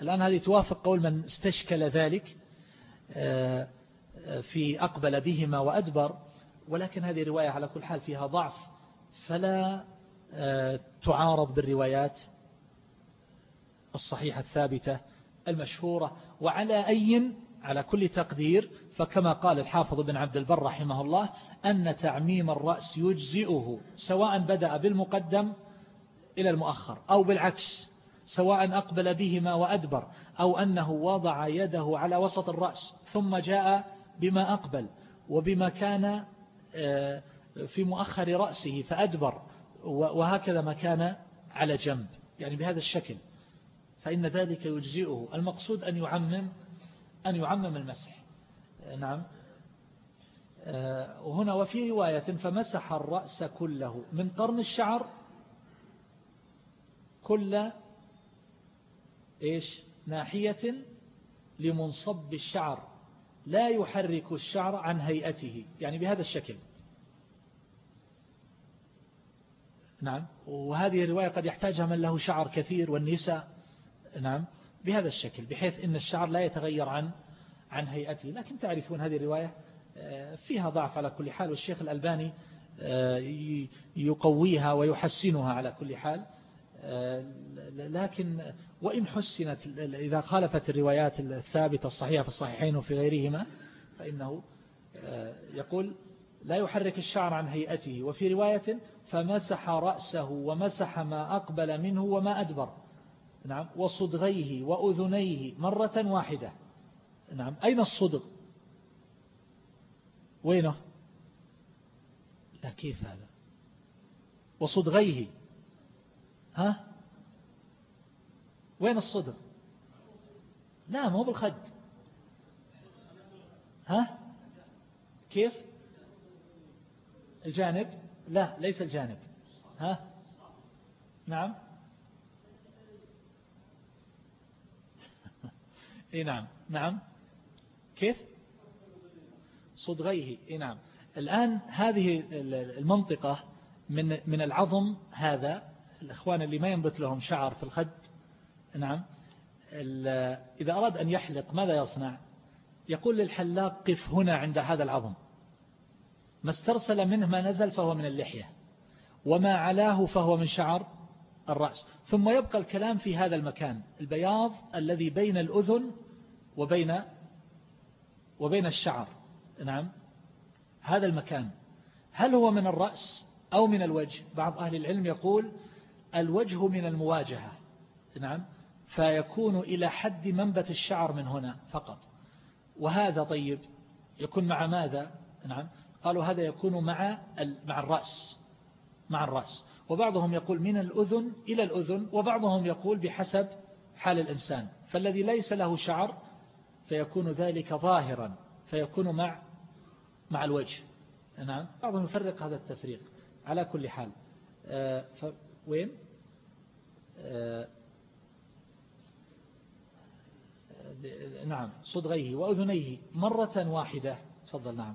الآن هذه توافق قول من استشكل ذلك آه، آه، في أقبل بهما وأدبر ولكن هذه رواية على كل حال فيها ضعف فلا تعارض بالروايات الصحيحة الثابتة المشهورة وعلى أي على كل تقدير فكما قال الحافظ بن عبد البر رحمه الله أن تعميم الرأس يجزئه سواء بدأ بالمقدم إلى المؤخر أو بالعكس. سواء أقبل بهما وأدبر أو أنه وضع يده على وسط الرأس ثم جاء بما أقبل وبما كان آه، في مؤخر رأسه فأدبر وهكذا ما كان على جنب يعني بهذا الشكل. فإن ذلك يجزئه. المقصود أن يعمم أن يعمم المسح. نعم. آه، وهنا وفي رواية فمسح الرأس كله من قرن الشعر كل إيش؟ ناحية لمنصب الشعر. لا يحرك الشعر عن هيئته يعني بهذا الشكل. نعم. وهذه الرواية قد يحتاجها من له شعر كثير والنساء. نعم. بهذا الشكل بحيث إن الشعر لا يتغير عن عن هيئته. لكن تعرفون هذه الرواية آه، فيها ضعف على كل حال والشيخ الألباني آه، يقويها ويحسنها على كل حال. لكن وإن حسنت إذا خالفت الروايات الثابتة الصحيحة في الصحيحين وفي غيرهما فإنه يقول لا يحرك الشعر عن هيئته وفي رواية فمسح رأسه ومسح ما أقبل منه وما أدبر. نعم وصدغيه وأذنيه مرة واحدة. نعم أين الصدغ؟ وينه؟ لا كيف هذا؟ وصدغيه. ها؟ وين الصدغ لا ما هو بالخد. ها؟ كيف؟ الجانب؟ لا ليس الجانب. ها؟ نعم. إي نعم. نعم. كيف؟ صدغيه. إي نعم. الآن هذه المنطقة من من العظم هذا الأخوان اللي ما ينبت لهم شعر في الخد نعم إذا أراد أن يحلق ماذا يصنع؟ يقول للحلاق قف هنا عند هذا العظم. ما استرسل منه ما نزل فهو من اللحية وما علاه فهو من شعر الرأس. ثم يبقى الكلام في هذا المكان البياض الذي بين الأذن وبين وبين الشعر نعم هذا المكان. هل هو من الرأس أو من الوجه؟ بعض أهل العلم يقول الوجه من المواجهة. نعم. فيكون إلى حد منبت الشعر من هنا فقط. وهذا طيب. يكون مع ماذا؟ نعم. قالوا هذا يكون مع مع الرأس. مع الرأس. وبعضهم يقول من الأذن إلى الأذن وبعضهم يقول بحسب حال الإنسان. فالذي ليس له شعر فيكون ذلك ظاهرا. فيكون مع مع الوجه. نعم. بعضهم يفرق هذا التفريق. على كل حال. آه وين؟ آه نعم صدغيه وأذنيه مرة واحدة. تفضل نعم.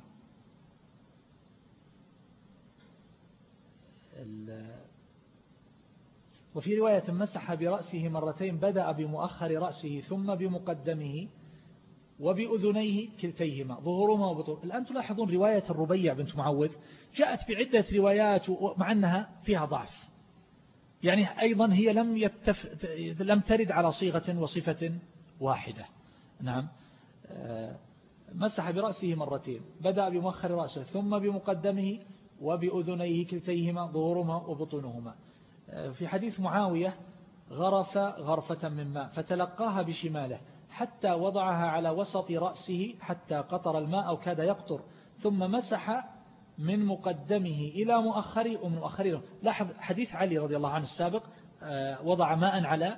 وفي رواية مسح برأسه مرتين بدأ بمؤخر رأسه ثم بمقدمه وبأذنيه كلتيهما. ظهورهما وبطور الآن تلاحظون رواية الربيع بنت معوذ. جاءت بعدة روايات مع أنها فيها ضعف. يعني أيضا هي لم, يتف... لم ترد على صيغة وصفة واحدة. نعم. آه، مسح برأسه مرتين. بدأ بمؤخر رأسه ثم بمقدمه وبأذنيه كلتيهما ظهورهما وبطونهما آه، في حديث معاوية غرف غرفة من ماء فتلقاها بشماله حتى وضعها على وسط رأسه حتى قطر الماء أو كاد يقطر ثم مسح من مقدمه إلى مؤخره ومن مؤخره لاحظ حديث علي رضي الله عنه السابق آه، وضع ماء على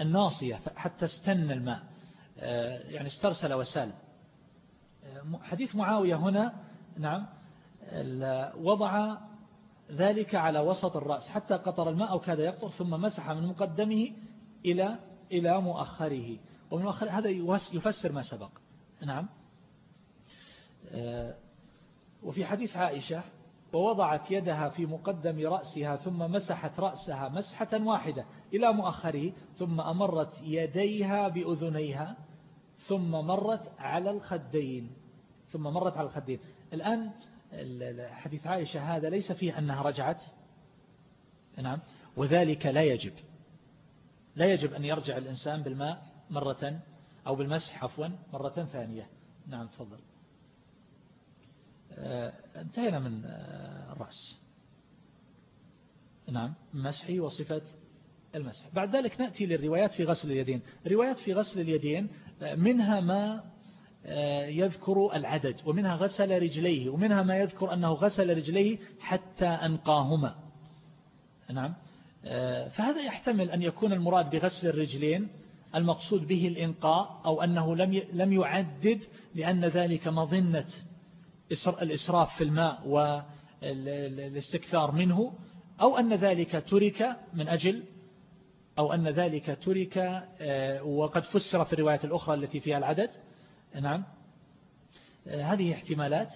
الناصية حتى استن الماء آه، يعني استرسل وسال. آه، حديث معاوية هنا نعم وضع ذلك على وسط الرأس حتى قطر الماء أو كاد يقطر ثم مسح من مقدمه إلى إلى مؤخره. ومن مؤخره هذا يفسر ما سبق. نعم. وفي حديث عائشة ووضعت يدها في مقدم رأسها ثم مسحت رأسها مسحة واحدة إلى مؤخره ثم أمرت يديها بأذنيها ثم مرت على الخدين ثم مرت على الخدين. الآن حديث عائشة هذا ليس فيه أنها رجعت. نعم. وذلك لا يجب. لا يجب أن يرجع الإنسان بالماء مرة أو بالمسح عفوا مرة ثانية. نعم تفضل. انتهينا من آه، الرأس. نعم مسحي وصفة المسح. بعد ذلك نأتي للروايات في غسل اليدين. الروايات في غسل اليدين آه، منها ما يذكر العدد ومنها غسل رجليه ومنها ما يذكر أنه غسل رجليه حتى أنقاهما. نعم فهذا يحتمل أن يكون المراد بغسل الرجلين المقصود به الإنقاء أو أنه لم يعدد لأن ذلك مظنة الإسراف في الماء والاستكثار منه أو أن ذلك ترك من أجل أو أن ذلك ترك آه، وقد فسر في الرواية الأخرى التي فيها العدد. نعم. آه، هذه احتمالات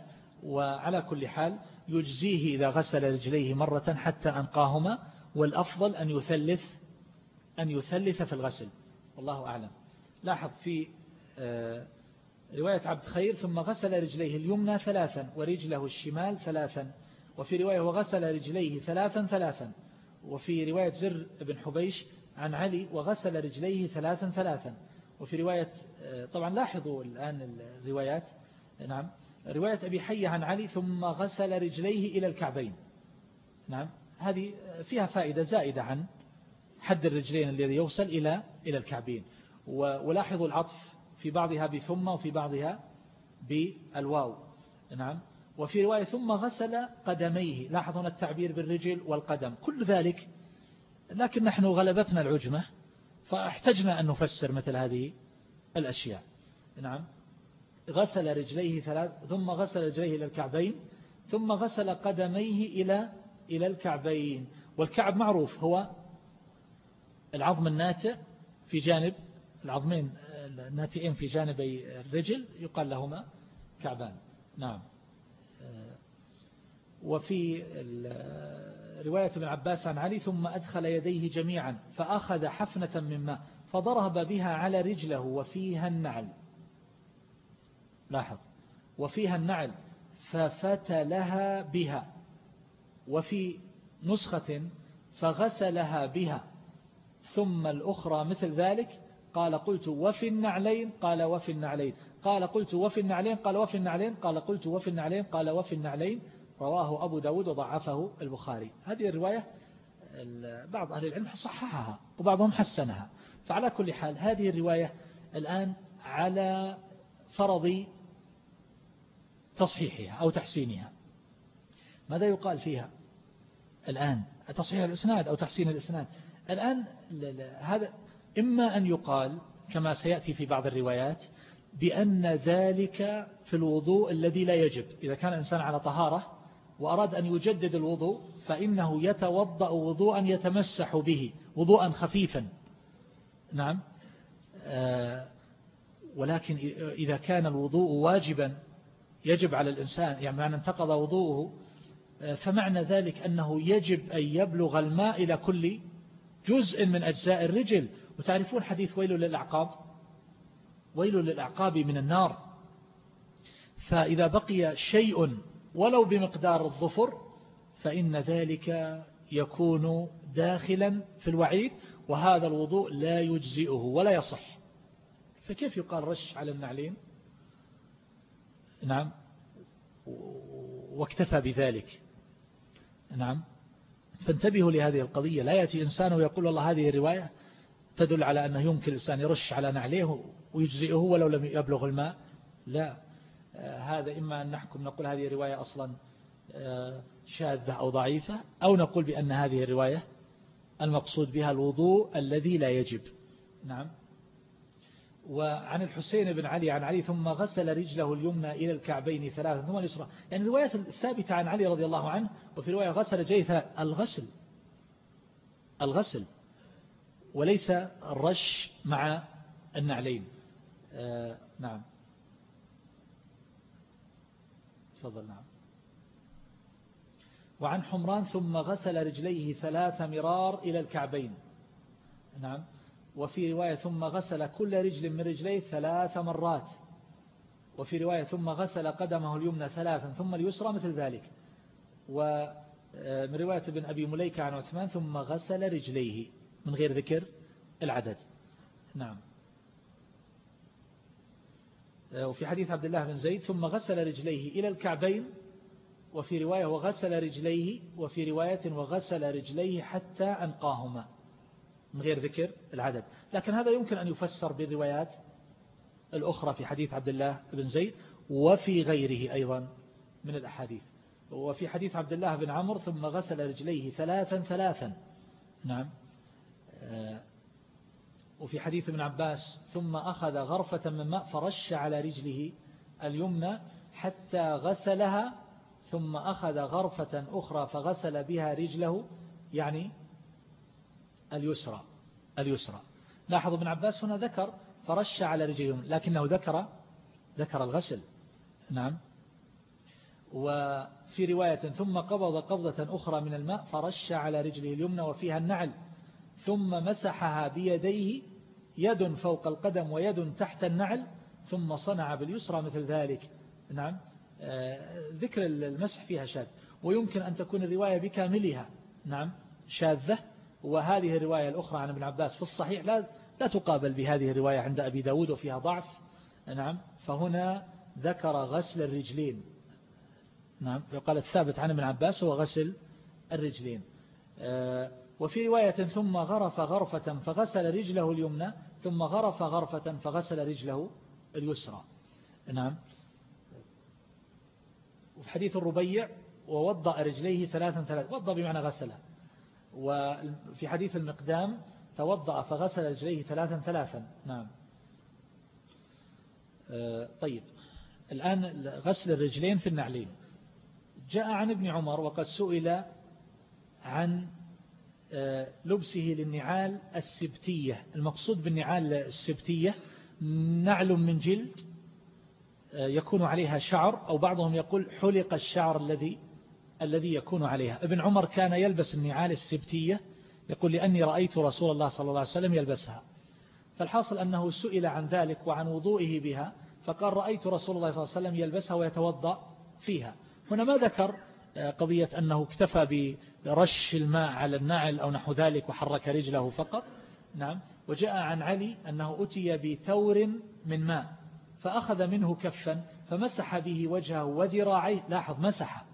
وعلى كل حال يجزيه إذا غسل رجليه مرة حتى أنقاهما والأفضل أن يثلث أن يثلث في الغسل. والله أعلم. لاحظ في آه، رواية عبد خير ثم غسل رجليه اليمنى ثلاثا ورجله الشمال ثلاثا وفي رواية وغسل رجليه ثلاثا ثلاثا وفي رواية زر بن حبيش عن علي وغسل رجليه ثلاثا ثلاثا. وفي رواية طبعا لاحظوا الآن الروايات. نعم. رواية أبي حي عن علي ثم غسل رجليه إلى الكعبين. نعم. هذه فيها فائدة زائدة عن حد الرجلين الذي يوصل إلى إلى الكعبين. ولاحظوا العطف في بعضها بثم وفي بعضها بالواو. نعم. وفي رواية ثم غسل قدميه. لاحظ هنا التعبير بالرجل والقدم. كل ذلك لكن نحن غلبتنا العجمة فأحتجنا أن نفسر مثل هذه الأشياء. نعم. غسل رجليه ثلاث ثم غسل رجليه إلى الكعبين ثم غسل قدميه إلى إلى الكعبين. والكعب معروف هو العظم الناتئ في جانب العظمين. الناتئين في جانبي الرجل يقال لهما كعبان. نعم. آه، وفي رواية ابن عباس عن علي ثم أدخل يديه جميعا فأخذ حفنة من ماء فضرب بها على رجله وفيها النعل. لاحظ. وفيها النعل ففتلها بها. وفي نسخة فغسلها بها. ثم الأخرى مثل ذلك قال قلت وفي النعلين قال وفي النعلين. قال قلت وفي النعلين قال وفي النعلين قال قلت وفي النعلين قال وفي النعلين. رواه أبو داود وضعفه البخاري. هذه الرواية بعض أهل العلم صححها وبعضهم حسنها. فعلى كل حال هذه الرواية الآن على فرض تصحيحها أو تحسينها. ماذا يقال فيها الآن؟ تصحيح الإسناد أو تحسين الإسناد؟ الآن هذا إما أن يقال كما سيأتي في بعض الروايات بأن ذلك في الوضوء الذي لا يجب. إذا كان الإنسان على طهارة وأراد أن يجدد الوضوء فإنه يتوضأ وضوءا يتمسح به وضوءا خفيفا. نعم. آه، ولكن إذا كان الوضوء واجبا يجب على الإنسان يعني معنى انتقض وضوءه آه، فمعنى ذلك أنه يجب أن يبلغ الماء إلى كل جزء من أجزاء الرجل. وتعرفون حديث ويل للأعقاب؟ ويل للأعقاب من النار. فإذا بقي شيء ولو بمقدار الظفر فإن ذلك يكون داخلا في الوعيد وهذا الوضوء لا يجزئه ولا يصح. فكيف يقال رش على النعلين؟ نعم. واكتفى بذلك. نعم. فانتبهوا لهذه القضية. لا يأتي إنسان ويقول والله هذه الرواية تدل على أنه يمكن الإنسان يرش على نعليه ويجزئه ولو لم يبلغ الماء. لا آه، هذا إما أن نحكم نقول هذه الرواية أصلا آه، شاذة أو ضعيفة أو نقول بأن هذه الرواية المقصود بها الوضوء الذي لا يجب. نعم. وعن الحسين بن علي عن علي ثم غسل رجله اليمنى إلى الكعبين ثلاثة ثم اليسرى. يعني الرواية الثابتة عن علي رضي الله عنه وفي رواية غسل جيث الغسل. الغسل. وليس الرش مع النعلين. آه نعم. تفضل نعم. وعن حمران ثم غسل رجليه ثلاث مرار إلى الكعبين. نعم. وفي رواية ثم غسل كل رجل من رجليه ثلاث مرات. وفي رواية ثم غسل قدمه اليمنى ثلاثا ثم اليسرى مثل ذلك. ومن آه، رواية ابن أبي مليكة عن عثمان ثم غسل رجليه. من غير ذكر العدد. نعم. آه، وفي حديث عبد الله بن زيد ثم غسل رجليه إلى الكعبين وفي رواية وغسل رجليه وفي رواية وغسل رجليه حتى أنقاهما من غير ذكر العدد. لكن هذا يمكن أن يفسر بالروايات الأخرى في حديث عبد الله بن زيد وفي غيره أيضا من الأحاديث. وفي حديث عبد الله بن عمر ثم غسل رجليه ثلاثا ثلاثا. نعم. وفي حديث ابن عباس ثم أخذ غرفة من ماء فرش على رجله اليمنى حتى غسلها ثم أخذ غرفة أخرى فغسل بها رجله يعني اليسرى اليسرى. لاحظوا ابن عباس هنا ذكر فرش على رجله لكنه ذكر ذكر الغسل. نعم. وفي رواية ثم قبض قبضة أخرى من الماء فرش على رجله اليمنى وفيها النعل. ثم مسحها بيديه يد فوق القدم ويد تحت النعل ثم صنع باليسرى مثل ذلك. نعم. آه، ذكر المسح فيها شاذ. ويمكن أن تكون الرواية بكاملها. نعم. شاذة. وهذه الرواية الأخرى عن ابن عباس في الصحيح لا لا تقابل بهذه الرواية عند أبي داود وفيها ضعف. نعم. فهنا ذكر غسل الرجلين. نعم. يقال الثابت عن ابن عباس هو غسل الرجلين. آه، وفي رواية ثم غرف غرفة فغسل رجله اليمنى ثم غرف غرفة فغسل رجله اليسرى. نعم. وفي حديث الربيع ووضأ رجليه ثلاثا ثلاثا وضأ بمعنى غسله. وفي حديث المقدام توضأ فغسل رجليه ثلاثا ثلاثا. نعم. طيب. الآن غسل الرجلين في النعلين. جاء عن ابن عمر وقد سئل عن لبسه للنعال السبتية. المقصود بالنعال السبتية نعل من جلد آه، يكون عليها شعر أو بعضهم يقول حلق الشعر الذي الذي يكون عليها. ابن عمر كان يلبس النعال السبتية يقول لأني رأيت رسول الله صلى الله عليه وسلم يلبسها. فالحاصل أنه سئل عن ذلك وعن وضوئه بها فقال رأيت رسول الله صلى الله عليه وسلم يلبسها ويتوضأ فيها. هنا ما ذكر آه، قضية أنه اكتفى برش الماء على النعل أو نحو ذلك وحرك رجله فقط. نعم. وجاء عن علي أنه أتي بثور من ماء فأخذ منه كفا فمسح به وجهه وذراعيه. لاحظ مسح.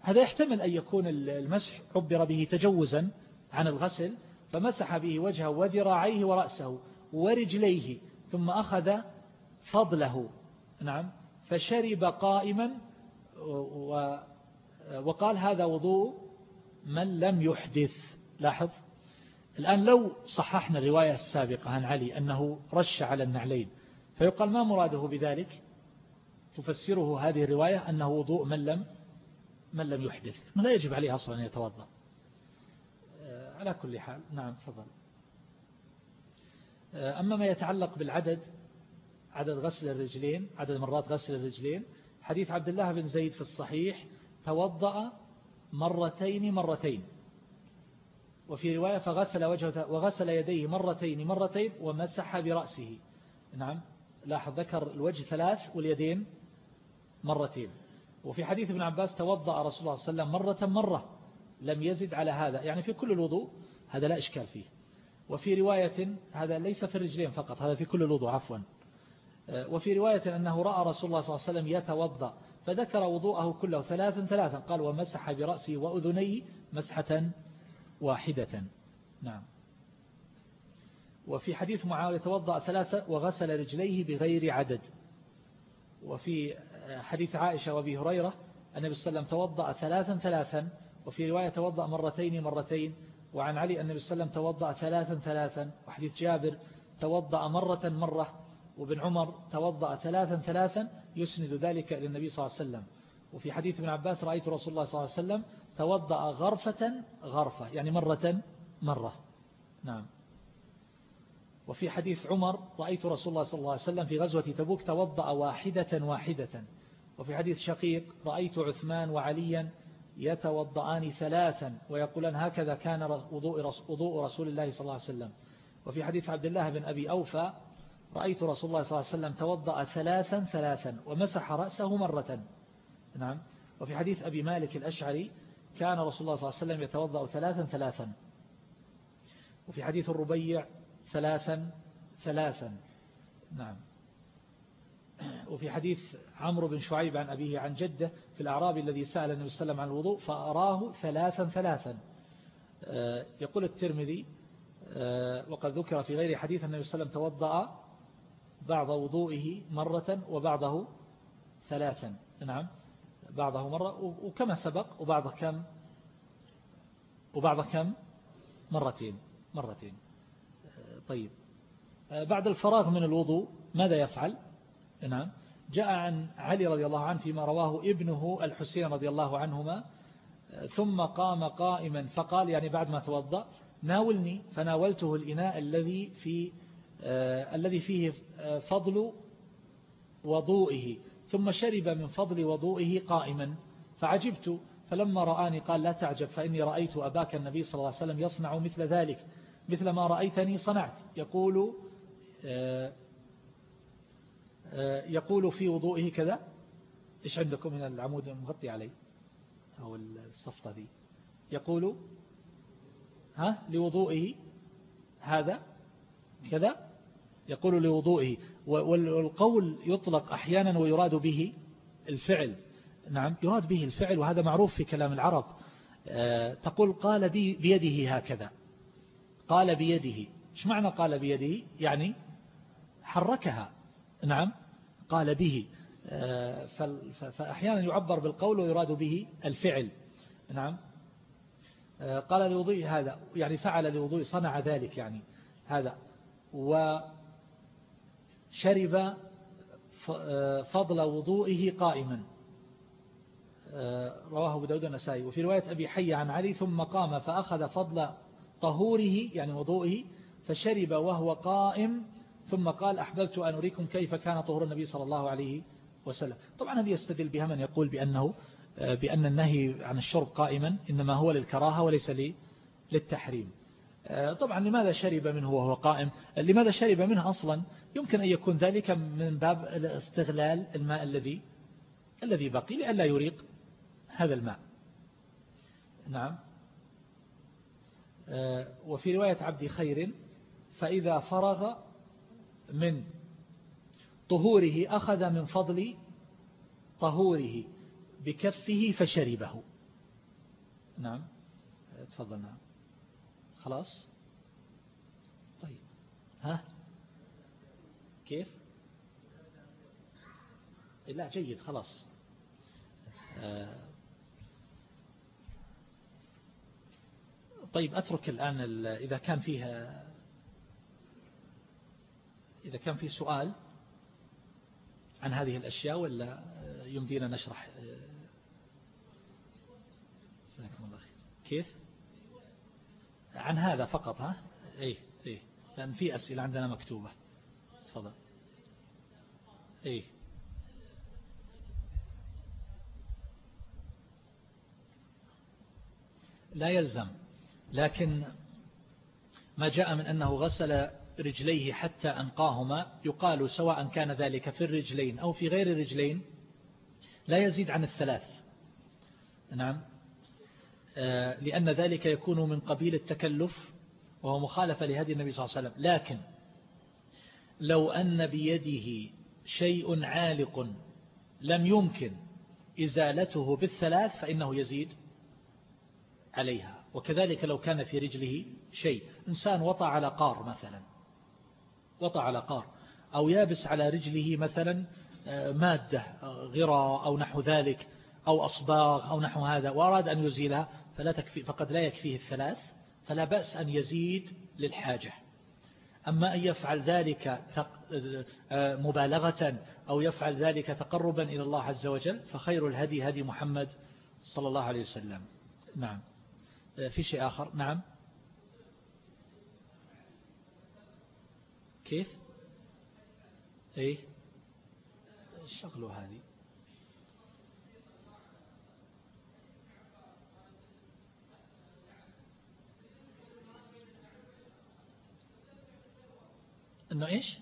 هذا يحتمل أن يكون المسح عبر به تجوزا عن الغسل فمسح به وجهه وذراعيه ورأسه ورجليه ثم أخذ فضله. نعم. فشرب قائما وقال هذا وضوء من لم يحدث. لاحظ؟ الآن لو صححنا الرواية السابقة عن علي أنه رش على النعلين فيقال ما مراده بذلك؟ تفسره هذه الرواية أنه وضوء من لم من لم يحدث. لا يجب عليه أصلا أن يتوضأ. آه، على كل حال نعم فضل آه، أما ما يتعلق بالعدد عدد غسل الرجلين عدد مرات غسل الرجلين حديث عبد الله بن زيد في الصحيح توضأ مرتين مرتين. وفي رواية فغسل وجهه وغسل يديه مرتين مرتين ومسح برأسه. نعم لاحظ ذكر الوجه ثلاث واليدين مرتين. وفي حديث ابن عباس توضأ رسول الله صلى الله عليه وسلم مرة مرة لم يزد على هذا. يعني في كل الوضوء هذا لا إشكال فيه. وفي رواية هذا ليس في الرجلين فقط هذا في كل الوضوء عفوا. وفي رواية أنه رأى رسول الله صلى الله عليه وسلم يتوضأ فذكر وضوءه كله ثلاثا ثلاثا. قال ومسح برأسه وأذنيه مسحة واحدة. نعم. وفي حديث معاوية توضأ ثلاثة وغسل رجليه بغير عدد. وفي حديث عائشة وأبي هريرة النبي صلى الله عليه وسلم توضأ ثلاثا ثلاثا. وفي رواية توضأ مرتين مرتين. وعن علي النبي صلى الله عليه وسلم توضأ ثلاثا ثلاثا. وحديث جابر توضأ مرة مرة. وابن عمر توضأ ثلاثا ثلاثا يسند ذلك إلى النبي صلى الله عليه وسلم. وفي حديث ابن عباس رأيت رسول الله صلى الله عليه وسلم توضأ غرفة غرفة يعني مرة مرة. نعم. وفي حديث عمر رأيت رسول الله صلى الله عليه وسلم في غزوة تبوك توضأ واحدة واحدة. وفي حديث شقيق رأيت عثمان وعليا يتوضآن ثلاثا ويقولان هكذا كان وضوء رسول الله صلى الله عليه وسلم. وفي حديث عبد الله بن أبي أوفى رأيت رسول الله صلى الله عليه وسلم توضأ ثلاثا ثلاثا ومسح رأسه مرة. نعم. وفي حديث أبي مالك الأشعري كان رسول الله صلى الله عليه وسلم يتوضأ ثلاثا ثلاثا. وفي حديث الربيع ثلاثا ثلاثا. نعم. وفي حديث عمرو بن شعيب عن أبيه عن جده في الأعراب الذي سأل النبي صلى الله عليه وسلم عن الوضوء فأراه ثلاثا ثلاثا. آه، يقول الترمذي آه، وقد ذكر في غير حديث النبي صلى الله عليه وسلم توضأ بعض وضوئه مرة وبعضه ثلاثا. نعم. بعضه مرة وكما سبق وبعض كم؟ وبعض كم؟ مرتين. مرتين. طيب. بعد الفراغ من الوضوء ماذا يفعل؟ نعم. جاء عن علي رضي الله عنه فيما رواه ابنه الحسين رضي الله عنهما ثم قام قائما فقال يعني بعد ما توضأ ناولني فناولته الإناء الذي في الذي فيه فضل وضوئه ثم شرب من فضل وضوئه قائما فعجبت فلما رآني قال لا تعجب فإني رأيت أباك النبي صلى الله عليه وسلم يصنع مثل ذلك مثل ما رأيتني صنعت يقول آه، آه، يقول في وضوئه كذا إيش عندكم من العمود المغطي عليه أو الصفطة دي يقول ها لوضوئه هذا كذا يقول لوضوئه. والقول يطلق أحيانا ويراد به الفعل. نعم يراد به الفعل وهذا معروف في كلام العرب. آه، تقول قال بيده هكذا. قال بيده. إيش معنى قال بيده؟ يعني حركها. نعم قال به. آه، فأحيانا يعبر بالقول ويراد به الفعل. نعم. آه، قال لوضوء هذا يعني فعل لوضوء صنع ذلك يعني. هذا. وشرب آه، فضل وضوئه قائما. رواه أبو داود النسائي وفي رواية أبي حي عن علي ثم قام فأخذ فضل طهوره يعني وضوئه فشرب وهو قائم ثم قال أحببت أن أريكم كيف كان طهور النبي صلى الله عليه وسلم. طبعا هذه يستدل بها من يقول بأنه بأن النهي عن الشرب قائما إنما هو للكراهة وليس للتحريم. طبعا لماذا شرب منه وهو قائم؟ لماذا شرب منه أصلا؟ يمكن أن يكون ذلك من باب استغلال الماء الذي الذي بقي لألا يريق هذا الماء. نعم. آه، وفي رواية عبد خير فإذا فرغ من طهوره أخذ من فضل طهوره بكفه فشربه. نعم. تفضل نعم. خلاص؟ طيب. ها؟ كيف؟ لا جيد خلاص. آه طيب أترك الآن إذا كان فيها إذا كان في سؤال عن هذه الأشياء ولا يمدينا نشرح؟ الله خير. كيف؟ عن هذا فقط ها؟ إيه إيه. لأن في أسئلة عندنا مكتوبة. تفضل. إيه. لا يلزم لكن ما جاء من أنه غسل رجليه حتى أنقاهما يقال سواء كان ذلك في الرجلين أو في غير الرجلين لا يزيد عن الثلاث. نعم. لأن ذلك يكون من قبيل التكلف وهو مخالفة لهدي النبي صلى الله عليه وسلم. لكن لو أن بيده شيء عالق لم يمكن إزالته بالثلاث فإنه يزيد عليها. وكذلك لو كان في رجله شيء. إنسان وطى على قار مثلا وطى على قار أو يابس على رجله مثلا آه، مادة آه، غراء أو نحو ذلك أو أصباغ أو نحو هذا وأراد أن يزيلها فلا تكفي فقد لا يكفيه الثلاث فلا بأس أن يزيد للحاجة. أما أن يفعل ذلك آه، مبالغة أو يفعل ذلك تقربا إلى الله عز وجل فخير الهدي هدي محمد صلى الله عليه وسلم. نعم. في شيء آخر؟ نعم. كيف؟ إيه؟ الشغل هذه؟ إنه إيش؟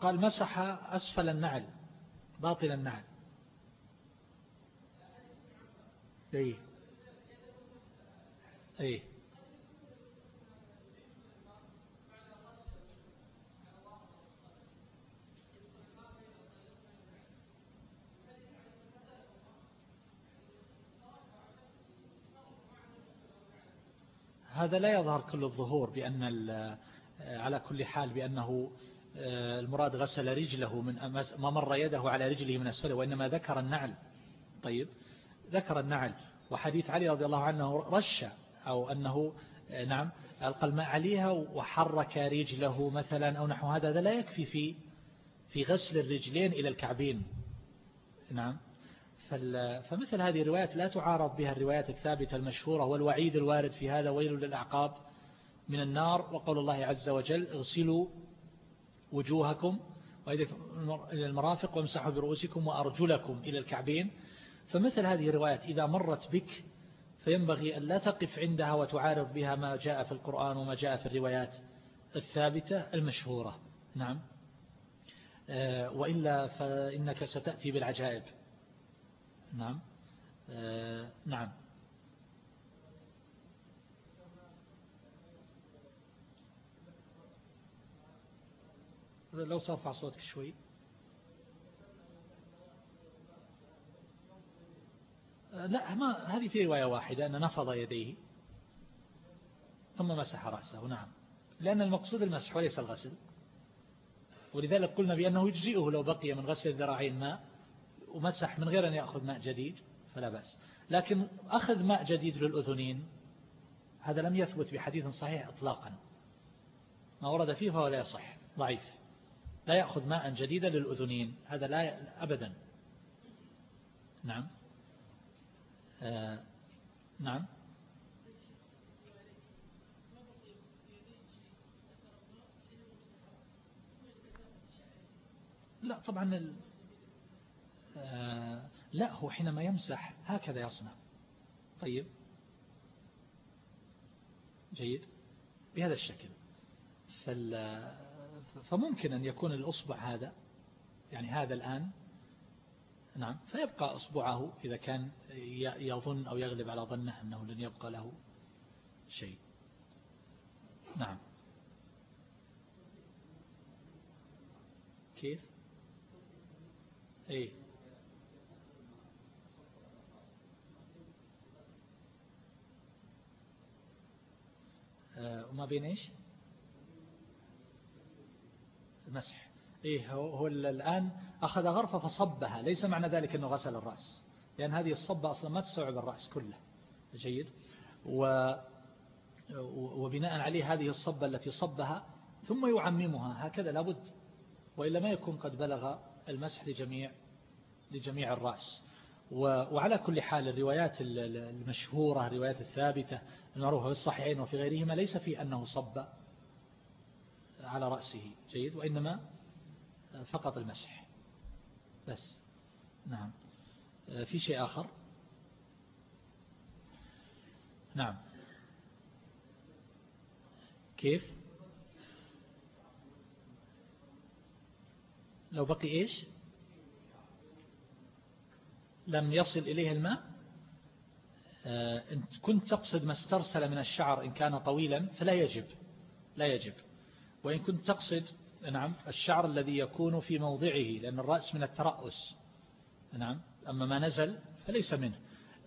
قال مسح أسفل النعل باطل النعل. إيه. إيه. هذا لا يظهر كل الظهور بأن على كل حال بأنه آه، المراد غسل رجله من ما مر يده على رجله من أسفله وإنما ذكر النعل. طيب ذكر النعل. وحديث علي رضي الله عنه رش أو أنه آه، نعم ألقى الماء عليها وحرك رجله مثلا أو نحو هذا. هذا لا يكفي في في غسل الرجلين إلى الكعبين. نعم. فمثل هذه الروايات لا تعارض بها الروايات الثابتة المشهورة والوعيد الوارد في هذا ويل للأعقاب من النار وقول الله عز وجل اغسلوا وجوهكم إلى المرافق وامسحوا برؤوسكم وأرجلكم إلى الكعبين. فمثل هذه الروايات إذا مرت بك فينبغي أن لا تقف عندها وتعارض بها ما جاء في القرآن وما جاء في الروايات الثابتة المشهورة. نعم. آه، وإلا فإنك ستأتي بالعجائب. نعم. آه، نعم. لو ترفع صوتك شوي. لا ما هذه في رواية واحدة أن نفض يديه ثم مسح رأسه. نعم. لأن المقصود المسح وليس الغسل. ولذلك قلنا بأنه يجزئه لو بقي من غسل الذراعين ماء. ومسح من غير أن يأخذ ماء جديد فلا بأس. لكن أخذ ماء جديد للأذنين هذا لم يثبت بحديث صحيح إطلاقا. ما ورد فيه فهو لا يصح ضعيف. لا يأخذ ماء جديدا للأذنين هذا لا أبدا. نعم. آه نعم. لا طبعا لا هو حينما يمسح هكذا يصنع. طيب. جيد. بهذا الشكل. فال فممكن أن يكون الأصبع هذا يعني هذا الآن. نعم. فيبقى أصبعه إذا كان يظن أو يغلب على ظنه أنه لن يبقى له شيء. نعم. كيف؟ إيه آه وما بين إيش؟ المسح. إيه هو, هو الآن أخذ غرفة فصبها. ليس معنى ذلك أنه غسل الرأس. لأن هذه الصبة أصلا ما تستوعب الرأس كله. جيد. و وبناء عليه هذه الصبة التي صبها ثم يعممها. هكذا لابد. وإلا ما يكون قد بلغ المسح لجميع لجميع الرأس. وعلى كل حال الروايات المشهورة الروايات الثابتة المعروفة في الصحيحين وفي غيرهما ليس في أنه صب على رأسه جيد وإنما فقط المسح. بس. نعم. في شيء آخر؟ نعم. كيف؟ لو بقي إيش؟ لم يصل إليه الماء آه، إن كنت تقصد ما استرسل من الشعر إن كان طويلا فلا يجب لا يجب. وإن كنت تقصد نعم الشعر الذي يكون في موضعه لأن الرأس من الترأس نعم أما ما نزل فليس منه.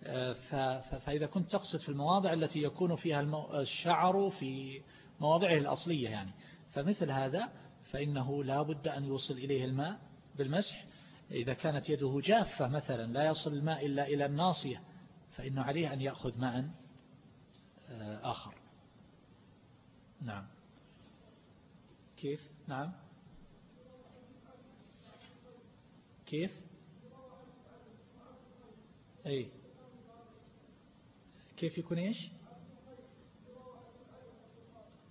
آه، فإذا كنت تقصد في المواضع التي يكون فيها الشعر في مواضعه الأصلية يعني. فمثل هذا فإنه لا بد أن يوصل إليه الماء بالمسح إذا كانت يده جافة مثلا لا يصل الماء إلا إلى الناصية فإنه عليه أن يأخذ ماء آه، آخر. نعم. كيف؟ نعم. كيف؟ أي. كيف يكون إيش؟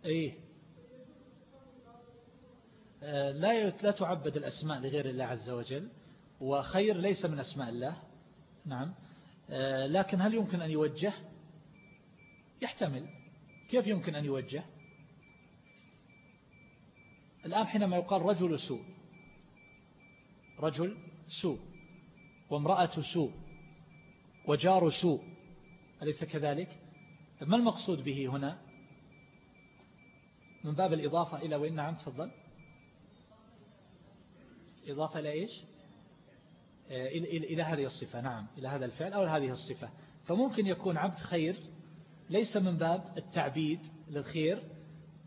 أي. آه، لا لا تعبد الأسماء لغير الله عز وجل. وخير ليس من أسماء الله. نعم. آه، لكن هل يمكن أن يوجه؟ يحتمل. كيف يمكن أن يوجه؟ الآن حينما يقال رجل سوء رجل سوء وامرأة سوء وجار سوء أليس كذلك؟ ما المقصود به هنا؟ من باب الإضافة إلى وإن نعم تفضل. إضافة إلى إيش؟ إلى هذه الصفة. نعم إلى هذا الفعل أو هذه الصفة. فممكن يكون عبد خير ليس من باب التعبيد للخير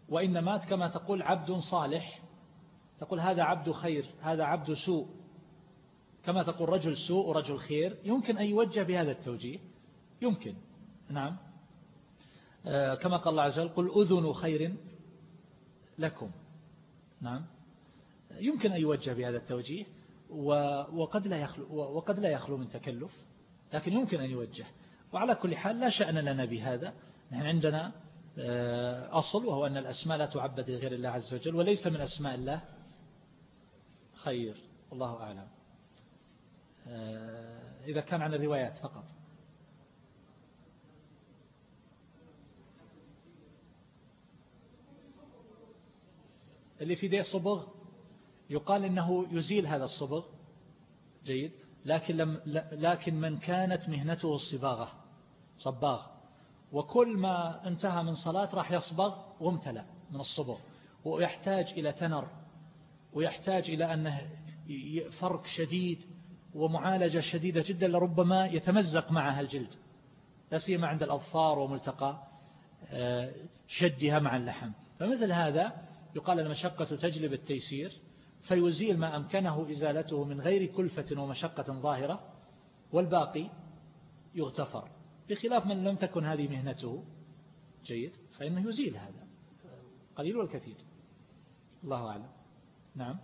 وإنما كما تقول عبد صالح. تقول هذا عبد خير هذا عبد سوء. كما تقول رجل سوء ورجل خير. يمكن أن يوجه بهذا التوجيه. يمكن. نعم. آه، كما قال الله عز وجل قل أذن خير لكم. نعم. يمكن أن يوجه بهذا التوجيه. وقد لا يخلو وقد لا يخلو من تكلف لكن يمكن أن يوجه. وعلى كل حال لا شأن لنا بهذا. نحن عندنا آه، أصل وهو أن الأسماء لا تعبد لغير الله عز وجل وليس من أسماء الله. خير الله أعلم. آه، إذا كان عن الروايات فقط. اللي في دي صبغ يقال إنه يزيل هذا الصبغ. جيد. لكن, لم لكن من كانت مهنته الصباغة صباغ. وكل ما انتهى من صلاة راح يصبغ وامتلأ من الصبغ. ويحتاج إلى تنر. ويحتاج إلى أنه فرق شديد ومعالجة شديدة جدا لربما يتمزق معها الجلد. لا سيما عند الأظفار وملتقى آه، شدها مع اللحم. فمثل هذا يقال المشقة تجلب التيسير. فيزيل ما أمكنه إزالته من غير كلفة ومشقة ظاهرة والباقي يغتفر. بخلاف من لم تكن هذه مهنته. جيد. فإنه يزيل هذا. قليل والكثير. الله أعلم. نعم.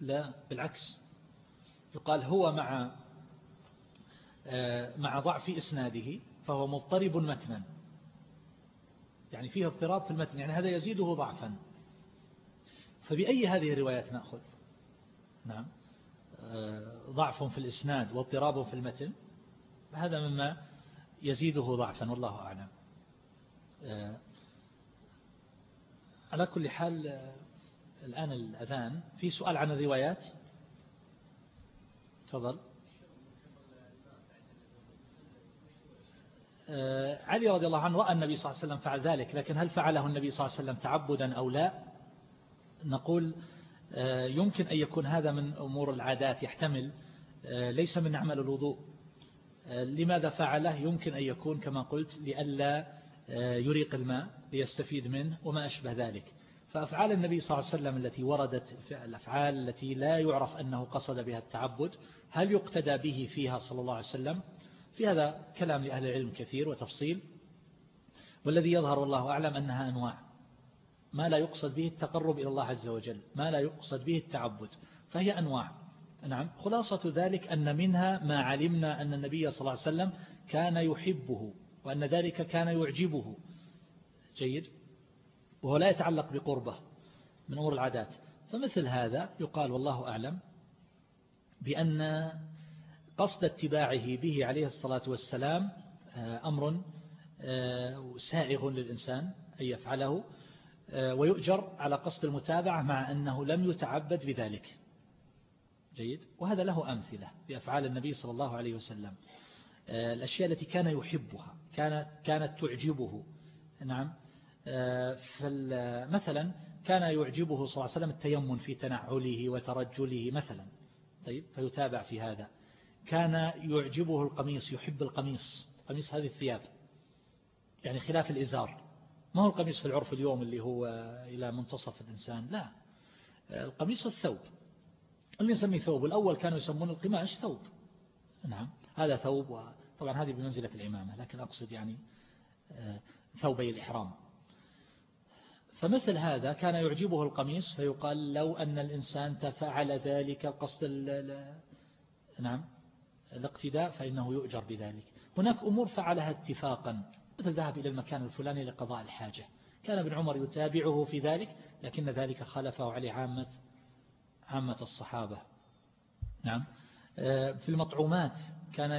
لا بالعكس. يقال هو مع مع ضعف إسناده فهو مضطرب متنا. يعني فيه اضطراب في المتن يعني هذا يزيده ضعفا. فبأي هذه الروايات نأخذ؟ نعم. آه، ضعف في الإسناد واضطراب في المتن هذا مما يزيده ضعفا والله أعلم. آه، على كل حال الآن الأذان. في سؤال عن الروايات؟ تفضل. علي رضي الله عنه رأى النبي صلى الله عليه وسلم فعل ذلك لكن هل فعله النبي صلى الله عليه وسلم تعبدا أو لا؟ نقول آه، يمكن أن يكون هذا من أمور العادات يحتمل آه، ليس من عمل الوضوء. لماذا فعله؟ يمكن أن يكون كما قلت لئلا يريق الماء ليستفيد منه وما أشبه ذلك. فأفعال النبي صلى الله عليه وسلم التي وردت الأفعال التي لا يعرف أنه قصد بها التعبد هل يقتدى به فيها صلى الله عليه وسلم؟ في هذا كلام لأهل العلم كثير وتفصيل والذي يظهر والله أعلم أنها أنواع. ما لا يقصد به التقرب إلى الله عز وجل ما لا يقصد به التعبد فهي أنواع. نعم خلاصة ذلك أن منها ما علمنا أن النبي صلى الله عليه وسلم كان يحبه وأن ذلك كان يعجبه. جيد؟ وهو لا يتعلق بقربة من أمور العادات. فمثل هذا يقال والله أعلم بأن قصد اتباعه به عليه الصلاة والسلام آه، أمر سائغ للإنسان أن يفعله ويؤجر على قصد المتابعة مع أنه لم يتعبد بذلك. جيد؟ وهذا له أمثلة بأفعال النبي صلى الله عليه وسلم. الأشياء التي كان يحبها كانت كانت تعجبه. نعم. مثلا كان يعجبه صلى الله عليه وسلم التيمن في تنعله وترجله مثلا. طيب فيتابع في هذا. كان يعجبه القميص يحب القميص. قميص هذه الثياب. يعني خلاف الإزار. ما هو القميص في العرف اليوم اللي هو إلى منتصف الإنسان؟ لا. القميص الثوب. اللي نسميه ثوب. الأول كانوا يسمون القماش ثوب. نعم. هذا ثوب وطبعا هذه بمنزلة الإمامة لكن أقصد يعني آه، ثوبي الإحرام. فمثل هذا كان يعجبه القميص فيقال لو أن الإنسان تفعل ذلك قصد نعم. الاقتداء فإنه يؤجر بذلك. هناك أمور فعلها اتفاقا. مثل ذهب إلى المكان الفلاني لقضاء الحاجة. كان ابن عمر يتابعه في ذلك لكن ذلك خلفه عليه عامة عامة الصحابة. نعم. آه، في المطعومات كان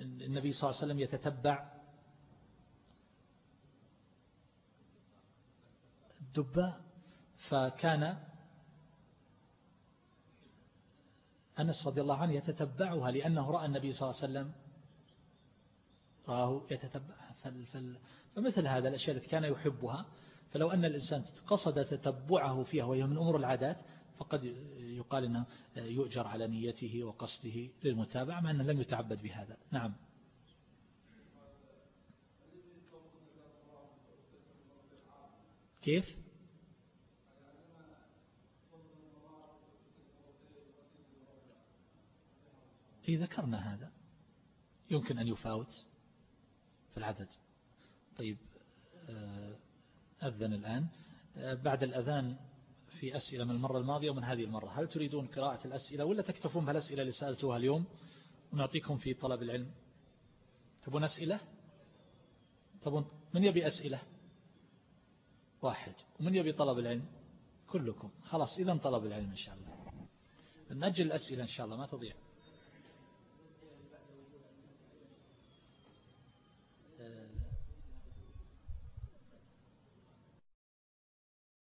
النبي صلى الله عليه وسلم يتتبع الدبة فكان أنس رضي الله عنه يتتبعها لأنه رأى النبي صلى الله عليه وسلم. رآه يتتبعها فمثل هذا الأشياء التي كان يحبها. فلو أن الإنسان قصد تتبعه فيها وهي من أمور العادات فقد يقال أنه يؤجر على نيته وقصده للمتابعة مع أنه لم يتعبد بهذا. نعم. كيف؟ إيه ذكرنا هذا. يمكن أن يفاوت في العدد. طيب آه، أذن الآن. آه، بعد الأذان في أسئلة من المرة الماضية ومن هذه المرة. هل تريدون قراءة الأسئلة ولا تكتفون بهالأسئلة اللي سألتوها اليوم؟ ونعطيكم في طلب العلم. تبون أسئلة؟ تبون؟ من يبي أسئلة؟ واحد. ومن يبي طلب العلم؟ كلكم. خلاص إذا طلب العلم إن شاء الله. نأجل الأسئلة إن شاء الله ما تضيع.